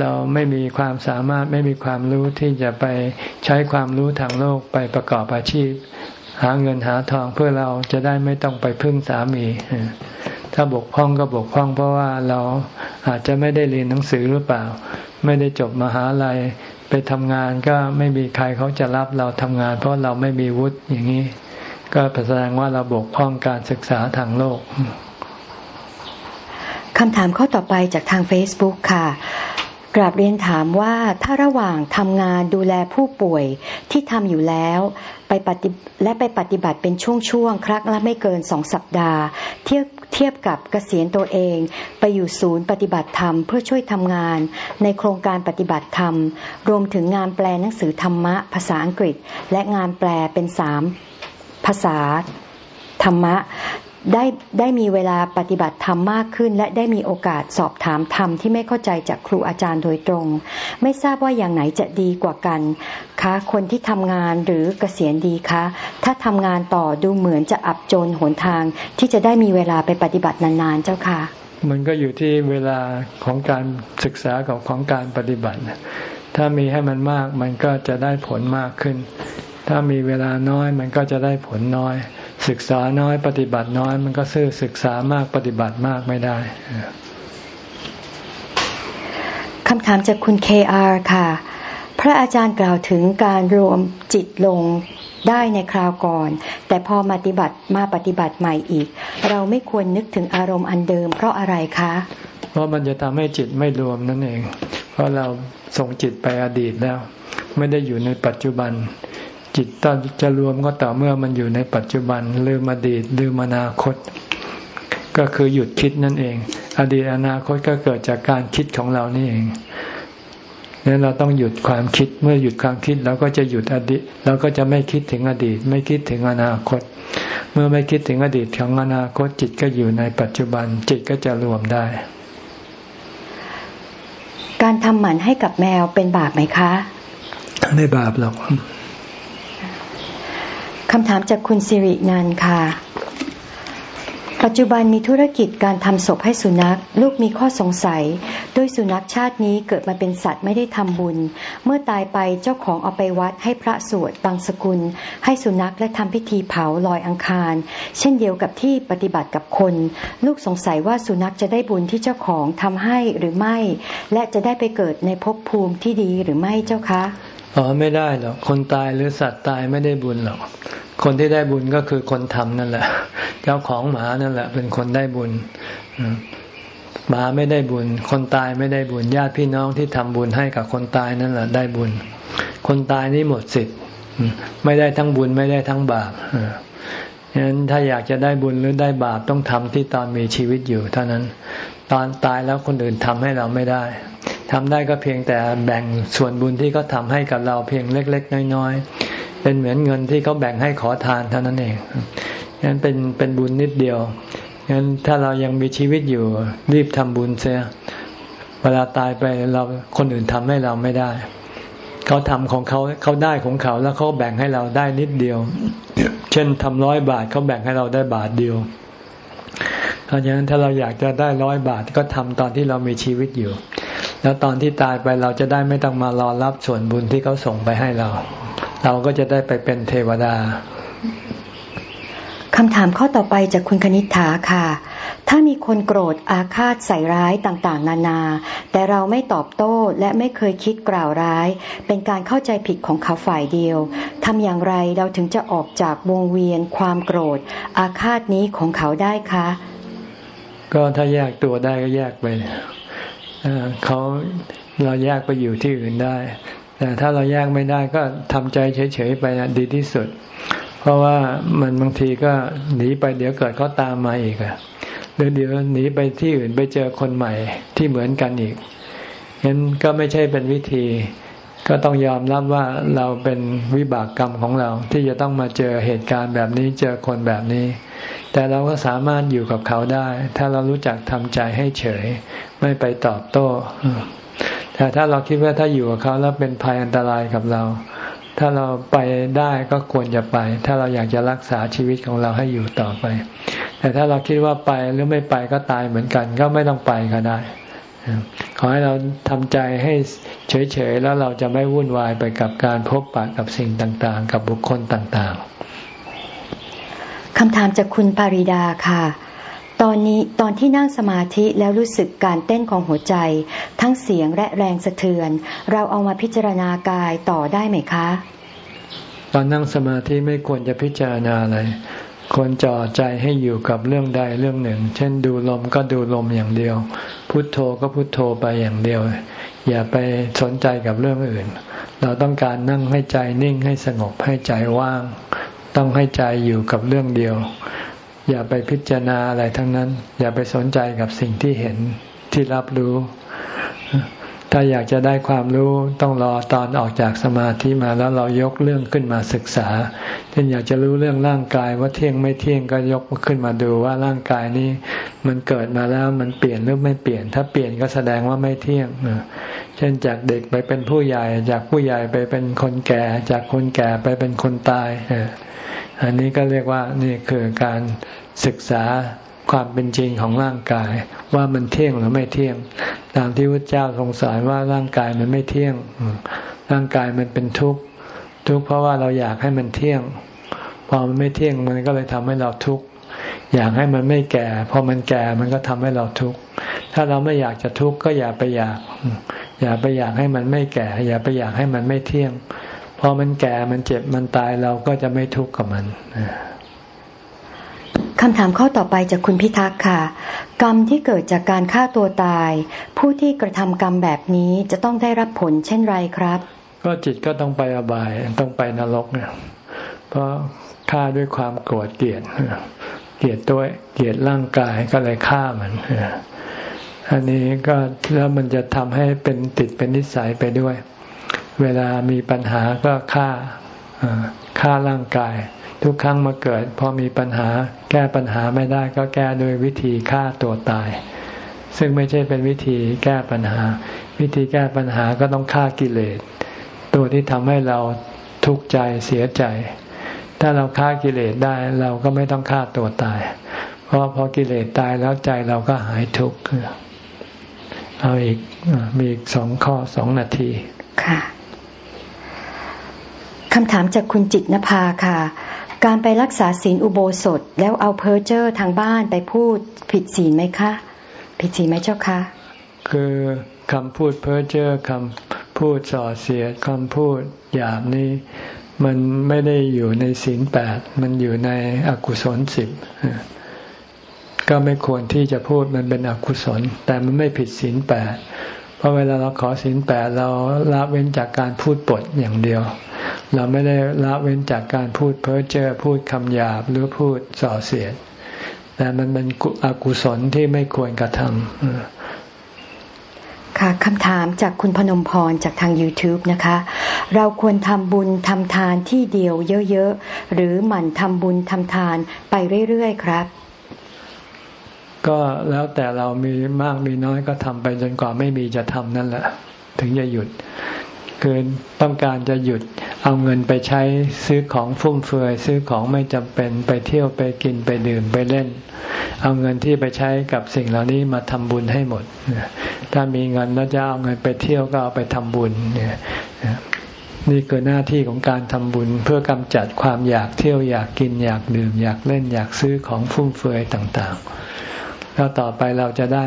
เราไม่มีความสามารถไม่มีความรู้ที่จะไปใช้ความรู้ทางโลกไปประกอบอาชีพ หาเงินหาทองเพื่อเราจะได้ไม่ต้องไปพึ่งสามี ถ้าบกพร่องก็บกพร่อง เพราะว่าเราอาจจะไม่ได้เรียนหนังสือหรือเปล่า ไม่ได้จบมหาลัยไปทำงานก็ไม่มีใครเขาจะรับเราทำงาน เพราะเราไม่มีวุฒิอย่างนี้ ก็แสดงว่าเราบกพร่องการศึกษาทางโลก คำถามข้อต่อไปจากทาง Facebook ค่ะ กราบเรียนถามว่าถ้าระหว่างทำงานดูแลผู้ป่วยที่ทำอยู่แล้วไปปฏิและไปปฏิบัติเป็นช่วงๆ ครั้งละไม่เกินสองสัปดาห์ เทียบเทียบกับเกษียณตัวเอง ไปอยู่ศูนย์ปฏิบัติธรรมเพื่อช่วยทำงาน ในโครงการปฏิบัติธรรม รวมถึงงานแปลหนังสือธรรมะภาษาอังกฤษ และงานแปลเป็นสามภาษาธรรมะ ได้ได้มีเวลาปฏิบัติธรรมมากขึ้น และได้มีโอกาสสอบถามธรรมที่ไม่เข้าใจจากครูอาจารย์โดยตรง ไม่ทราบว่าอย่างไหนจะดีกว่ากันคะคนที่ทำงานหรือเกษียณดีคะ ถ้าทำงานต่อดูเหมือนจะอับจนหนทาง ที่จะได้มีเวลาไปปฏิบัตินานๆเจ้าค่ะ มันก็อยู่ที่เวลาของการศึกษากับของการปฏิบัติ ถ้ามีให้มันมากมันก็จะได้ผลมากขึ้น ถ้ามีเวลาน้อยมันก็จะได้ผลน้อย ศึกษาน้อยปฏิบัติน้อย มันก็ซื่อศึกษามากปฏิบัติมากไม่ได้คำถามจากคุณ KR ค่ะ พระอาจารย์กล่าวถึงการรวมจิตลงได้ในคราวก่อน แต่พอมาปฏิบัติมาปฏิบัติใหม่อีก เราไม่ควรนึกถึงอารมณ์อันเดิม เพราะอะไรคะ เพราะมันจะทำให้จิตไม่รวมนั่นเอง เพราะเราส่งจิตไปอดีตแล้ว ไม่ได้อยู่ในปัจจุบัน จิตตอนจะรวมก็ต่อเมื่อมันอยู่ในปัจจุบันลืมอดีตลืมอนาคต ก็คือหยุดคิดนั่นเอง อดีตอนาคตก็เกิดจากการคิดของเรานี่เองนั้นเราต้องหยุดความคิดเมื่อหยุดความคิดเราก็จะหยุดอดีตเราก็จะไม่คิดถึงอดีต ไม่คิดถึงอนาคต เมื่อไม่คิดถึงอดีตของอนาคตจิตก็อยู่ในปัจจุบัน จิตก็จะรวมได้ การทำหมันให้กับแมวเป็นบาปไหมคะ ไม่บาปหรอก คำถามจากคุณสิรินันค่ะ ปัจจุบันมีธุรกิจการทำศพให้สุนัข ลูกมีข้อสงสัย ด้วยสุนัขชาตินี้เกิดมาเป็นสัตว์ไม่ได้ทำบุญ เมื่อตายไปเจ้าของเอาไปวัดให้พระสวดบางสกุล ให้สุนัขและทำพิธีเผาลอยอังคาร เช่นเดียวกับที่ปฏิบัติกับคน ลูกสงสัยว่าสุนัขจะได้บุญที่เจ้าของทำให้หรือไม่ และจะได้ไปเกิดในภพภูมิที่ดีหรือไม่เจ้าคะ อ๋อไม่ได้หรอกคนตายหรือสัตว์ตายไม่ได้บุญหรอก คนที่ได้บุญก็คือคนทำนั่นแหละ เจ้าของหมานั่นแหละ เป็นคนได้บุญหมาไม่ได้บุญ คนตายไม่ได้บุญญาติพี่น้องที่ทำบุญให้กับคนตายนั่นแหละได้บุญ คนตายนี่หมดสิทธิ์ไม่ได้ทั้งบุญไม่ได้ทั้งบาป ฉะนั้นถ้าอยากจะได้บุญหรือได้บาปต้องทำที่ตอนมีชีวิตอยู่ เท่านั้น ตอนตายแล้วคนอื่นทำให้เราไม่ได้ทำได้ก็เพียงแต่แบ่งส่วนบุญที่เขาทาให้กับเราเพียงเล็ก ๆ น้อยๆเป็นเหมือนเงินที่เขาแบ่งให้ขอทานเท่านั้นเองงั้นเป็นเป็นบุญนิดเดียวงั้นถ้าเรายังมีชีวิตอยู่รีบทำบุญเสียเวลาตายไปเราคนอื่นทำให้เราไม่ได้เขาทำของเขาเขาได้ของเขาแล้วเขาแบ่งให้เราได้นิดเดียว เช่นทำร้อยบาทเขาแบ่งให้เราได้บาทเดียวเพราะฉะนั้นถ้าเราอยากจะได้ร้อยบาทก็ทำตอนที่เรามีชีวิตอยู่ แล้วตอนที่ตายไปเราจะได้ไม่ต้องมารอรับส่วนบุญที่เขาส่งไปให้เรา เราก็จะได้ไปเป็นเทวดา คำถามข้อต่อไปจากคุณคณิษฐาค่ะ ถ้ามีคนโกรธอาฆาตใส่ร้ายต่างๆ นานา แต่เราไม่ตอบโต้และไม่เคยคิดกล่าวร้าย เป็นการเข้าใจผิดของเขาฝ่ายเดียวทำอย่างไรเราถึงจะออกจากวงเวียนความโกรธ อาฆาตนี้ของเขาได้คะ ก็ถ้าแยกตัวได้ก็แยกไปเขาเราแยกไปอยู่ที่อื่นได้ แต่ถ้าเราแยกไม่ได้ก็ทำใจเฉยๆไปดีที่สุด เพราะว่ามันบางทีก็หนีไปเดี๋ยวเกิดเขาตามมาอีกอะหรือเดี๋ยวหนีไปที่อื่นไปเจอคนใหม่ที่เหมือนกันอีกเห็นก็ไม่ใช่เป็นวิธี ก็ต้องยอมรับว่าเราเป็นวิบากกรรมของเราที่จะต้องมาเจอเหตุการณ์แบบนี้เจอคนแบบนี้ แต่เราก็สามารถอยู่กับเขาได้ ถ้าเรารู้จักทำใจให้เฉย ไม่ไปตอบโต้แต่ถ้าเราคิดว่าถ้าอยู่กับเขาแล้วเป็นภัยอันตรายกับเรา ถ้าเราไปได้ก็ควรจะไป ถ้าเราอยากจะรักษาชีวิตของเราให้อยู่ต่อไป แต่ถ้าเราคิดว่าไปหรือไม่ไปก็ตายเหมือนกัน ก็ไม่ต้องไปก็ได้ ขอให้เราทำใจให้เฉยๆ แล้วเราจะไม่วุ่นวายไปกับการพบปะกับสิ่งต่างๆ กับบุคคลต่างๆคำถามจากคุณปาริดาค่ะ ตอนนี้ตอนที่นั่งสมาธิแล้วรู้สึกการเต้นของหัวใจ ทั้งเสียงและแรงสะเทือน เราเอามาพิจารณากายต่อได้ไหมคะ ตอนนั่งสมาธิไม่ควรจะพิจารณาอะไรควรจ่อใจให้อยู่กับเรื่องใดเรื่องหนึ่ง เช่นดูลมก็ดูลมอย่างเดียว พุทโธก็พุทโธไปอย่างเดียว อย่าไปสนใจกับเรื่องอื่น เราต้องการนั่งให้ใจนิ่งให้สงบให้ใจว่าง ต้องให้ใจอยู่กับเรื่องเดียว อย่าไปพิจารณาอะไรทั้งนั้น อย่าไปสนใจกับสิ่งที่เห็นที่รับรู้ ถ้าอยากจะได้ความรู้ต้องรอตอนออกจากสมาธิมาแล้วเรายกเรื่องขึ้นมาศึกษาเช่นอยากจะรู้เรื่องร่างกายว่าเที่ยงไม่เที่ยงก็ยกขึ้นมาดูว่าร่างกายนี้ มันเกิดมาแล้วมันเปลี่ยนหรือไม่เปลี่ยน ถ้าเปลี่ยนก็แสดงว่าไม่เที่ยงเช่นจากเด็กไปเป็นผู้ใหญ่ จากผู้ใหญ่ไปเป็นคนแก่ จากคนแก่ไปเป็นคนตายอันนี้ก็เรียกว่านี่คือการ ศึกษาความเป็นจริงของร่างกาย ว่ามันเที่ยงหรือไม่เที่ยง ตามที่พระเจ้าทรงสอนว่าร่างกายมันไม่เที่ยง ร่างกายมันเป็นทุกข์ทุกข์เพราะว่าเราอยากให้มันเที่ยง พอมันไม่เที่ยงมันก็เลยทำให้เราทุกข์อยากให้มันไม่แก่ พอมันแก่มันก็ทำให้เราทุกข์ถ้าเราไม่อยากจะทุกข์ก็อย่าไปอยาก อย่าไปอยากให้มันไม่แก่ อย่าไปอยากให้มันไม่เที่ยง พอมันแก่มันเจ็บมันตายเราก็จะไม่ทุกข์กับมัน คำถามข้อต่อไปจากคุณพิทักษ์ค่ะ กรรมที่เกิดจากการฆ่าตัวตาย ผู้ที่กระทำกรรมแบบนี้จะต้องได้รับผลเช่นไรครับ ก็จิตก็ต้องไปอบายต้องไปนรกเนี่ยเพราะฆ่าด้วยความโกรธเกลียดเกลียดตัวเกลียดร่างกายก็เลยฆ่ามันอันนี้ก็แล้วมันจะทำให้เป็นติดเป็นนิสัยไปด้วย เวลามีปัญหาก็ฆ่า ฆ่าร่างกาย ทุกครั้งมาเกิด พอมีปัญหา แก้ปัญหาไม่ได้ก็แก้โดยวิธีฆ่าตัวตาย ซึ่งไม่ใช่เป็นวิธีแก้ปัญหา วิธีแก้ปัญหาก็ต้องฆ่ากิเลส ตัวที่ทำให้เราทุกข์ใจเสียใจ ถ้าเราฆ่ากิเลสได้เราก็ไม่ต้องฆ่าตัวตาย เพราะพอกิเลสตายแล้วใจเราก็หายทุกข์เอาอีกมีอีกสองข้อสองนาทีค่ะ คำถามจากคุณจิตนภาค่ะ การไปรักษาศีลอุโบสถ แล้วเอาเพอร์เจอร์ทางบ้านไปพูดผิดศีลไหมคะ ผิดศีลไหมเจ้าคะคือคำพูดเพ้อเจ้อคำพูดส่อเสียดคำพูดหยาบนี้ มันไม่ได้อยู่ในศีลแปดมันอยู่ในอกุศลสิบก็ไม่ควรที่จะพูดมันเป็นอกุศล แต่มันไม่ผิดศีลแปด เพราะเวลาเราขอศีลแปดเราละเว้นจากการพูดปดอย่างเดียว เราไม่ได้ละเว้นจากการพูดเพ้อเจ้อพูดคำหยาบหรือพูดส่อเสียด แต่มันเป็นอกุศลที่ไม่ควรกระทำค่ะคำถามจากคุณพนมพรจากทาง YouTube นะคะ เราควรทำบุญทำทานที่เดียวเยอะๆ หรือหมั่นทำบุญทำทานไปเรื่อยๆ ครับ ก็แล้วแต่เรามีมากมีน้อยก็ทำไปจนกว่าไม่มีจะทำนั่นแหละ ถึงจะหยุดคือต้องการจะหยุดเอาเงินไปใช้ซื้อของฟุ่มเฟือยซื้อของไม่จำเป็นไปเที่ยวไปกินไปดื่มไปเล่น เอาเงินที่ไปใช้กับสิ่งเหล่านี้มาทำบุญให้หมดถ้ามีเงินแล้วจะเอาเงินไปเที่ยวก็เอาไปทำบุญเนี่ยนี่คือหน้าที่ของการทำบุญเพื่อกำจัดความอยากเที่ยวอยากกินอยากดื่ม อยากเล่นอยากซื้อของฟุ่มเฟือยต่างๆ แล้วต่อไปเราจะได้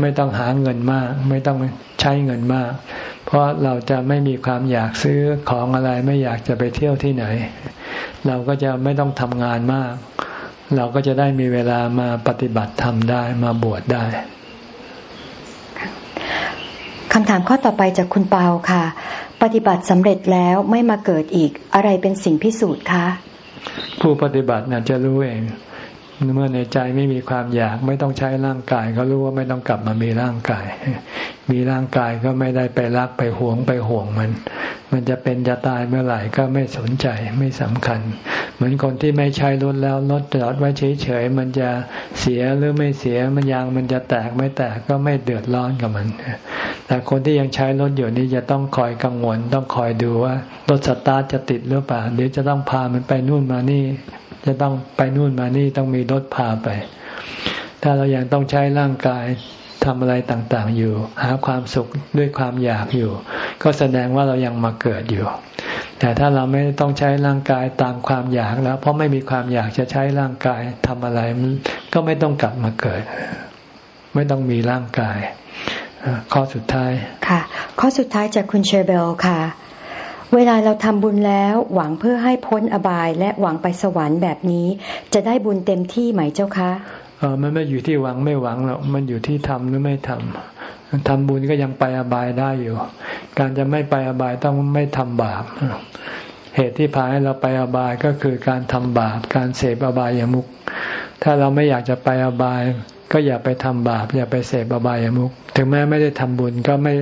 ไม่ต้องหาเงินมาก ไม่ต้องใช้เงินมาก เพราะเราจะไม่มีความอยากซื้อของอะไรไม่อยากจะไปเที่ยวที่ไหน เราก็จะไม่ต้องทำงานมาก เราก็จะได้มีเวลามาปฏิบัติธรรมได้มาบวชได้คำถามข้อต่อไปจากคุณเปาค่ะ ปฏิบัติสำเร็จแล้วไม่มาเกิดอีกอะไรเป็นสิ่งพิสูจน์คะ ผู้ปฏิบัติน่ะจะรู้เอง เมื่อในใจไม่มีความอยากไม่ต้องใช้ร่างกาย ก็รู้ว่าไม่ต้องกลับมามีร่างกาย มีร่างกายก็ไม่ได้ไปรักไปหวงไปห่วงมัน มันจะเป็นจะตายเมื่อไหร่ก็ไม่สนใจไม่สำคัญ เหมือนคนที่ไม่ใช้รถแล้วรถจอดไว้เฉยๆมันจะเสียหรือไม่เสียมันยางมันจะแตกไม่แตกก็ไม่เดือดร้อนกับมัน แต่คนที่ยังใช้รถอยู่นี่จะต้องคอยกังวลต้องคอยดูว่ารถสตาร์ทจะติดหรือเปล่าเดี๋ยวจะต้องพามันไปนู่นมานี่ จะต้องไปนู่นมานี่ต้องมีรถพาไป ถ้าเรายังต้องใช้ร่างกายทำอะไรต่างๆอยู่ หาความสุขด้วยความอยากอยู่ ก็แสดงว่าเรายังมาเกิดอยู่ แต่ถ้าเราไม่ต้องใช้ร่างกายตามความอยากแล้ว เพราะไม่มีความอยากจะใช้ร่างกายทำอะไรก็ไม่ต้องกลับมาเกิด ไม่ต้องมีร่างกาย ข้อสุดท้ายค่ะ ข้อสุดท้ายจากคุณเชเบลค่ะ เวลาเราทำบุญแล้วหวังเพื่อให้พ้นอบายและหวังไปสวรรค์แบบนี้ จะได้บุญเต็มที่ไหมเจ้าคะเออมันไม่อยู่ที่หวังไม่หวังหรอกมันอยู่ที่ทำหรือไม่ทำทำบุญก็ยังไปอบายได้อยู่ การจะไม่ไปอบายต้องไม่ทำบาปเหตุที่พาให้เราไปอบายก็คือการทำบาป การเสพอบายามุขถ้าเราไม่อยากจะไปอบาย ก็อย่าไปทำบาป อย่าไปเสพอบายามุขถึงแม้ไม่ได้ทำบุญก็ไม่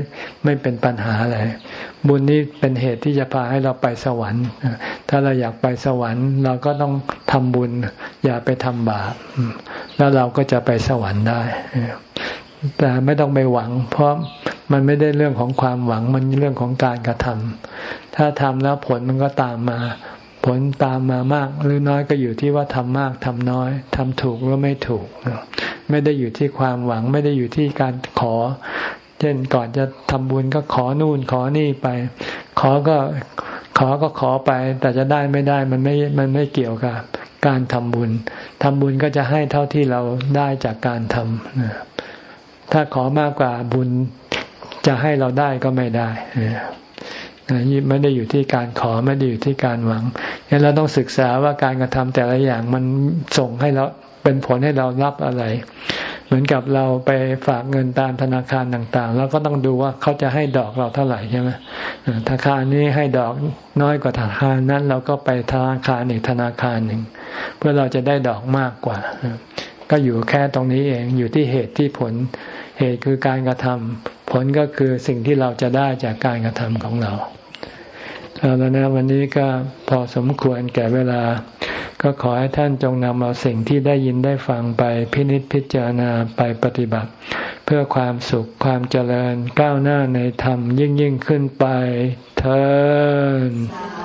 ไม่เป็นปัญหาอะไร บุญนี้เป็นเหตุที่จะพาให้เราไปสวรรค์ ถ้าเราอยากไปสวรรค์ เราก็ต้องทำบุญ อย่าไปทำบาป แล้วเราก็จะไปสวรรค์ได้ แต่ไม่ต้องไปหวัง เพราะมันไม่ได้เรื่องของความหวัง มันเรื่องของการกระทำถ้าทำแล้วผลมันก็ตามมา ผลตามมามากหรือน้อยก็อยู่ที่ว่าทำมากทำน้อยทำถูกหรือไม่ถูก ไม่ได้อยู่ที่ความหวัง ไม่ได้อยู่ที่การขอ เช่นก่อนจะทำบุญก็ขอนู่นขอนี่ไป ขอก็ขอก็ขอไป แต่จะได้ไม่ได้มันไม่มันไม่เกี่ยวกับการทำบุญทำบุญก็จะให้เท่าที่เราได้จากการทำถ้าขอมากกว่าบุญจะให้เราได้ก็ไม่ได้ ไม่ได้อยู่ที่การขอไม่ได้อยู่ที่การหวังงั้นเราต้องศึกษาว่าการกระทำแต่ละอย่างมันส่งให้เราเป็นผลให้เรารับอะไร เหมือนกับเราไปฝากเงินตามธนาคารต่างๆ แล้วก็ต้องดูว่าเขาจะให้ดอกเราเท่าไหร่ใช่ไหมธนาคารนี้ให้ดอกน้อยกว่าธนาคารนั้น เราก็ไปธนาคารอีกธนาคารหนึ่งเพื่อเราจะได้ดอกมากกว่าก็อยู่แค่ตรงนี้เองอยู่ที่เหตุที่ผล เหตุคือการกระทำผลก็คือสิ่งที่เราจะได้จากการกระทำของเรา เอาแล้วนะวันนี้ก็พอสมควรแก่เวลา ก็ขอให้ท่านจงนำเอาสิ่งที่ได้ยินได้ฟังไปพินิจพิจารณาไปปฏิบัติ เพื่อความสุขความเจริญก้าวหน้าในธรรมยิ่งยิ่งขึ้นไปเธอ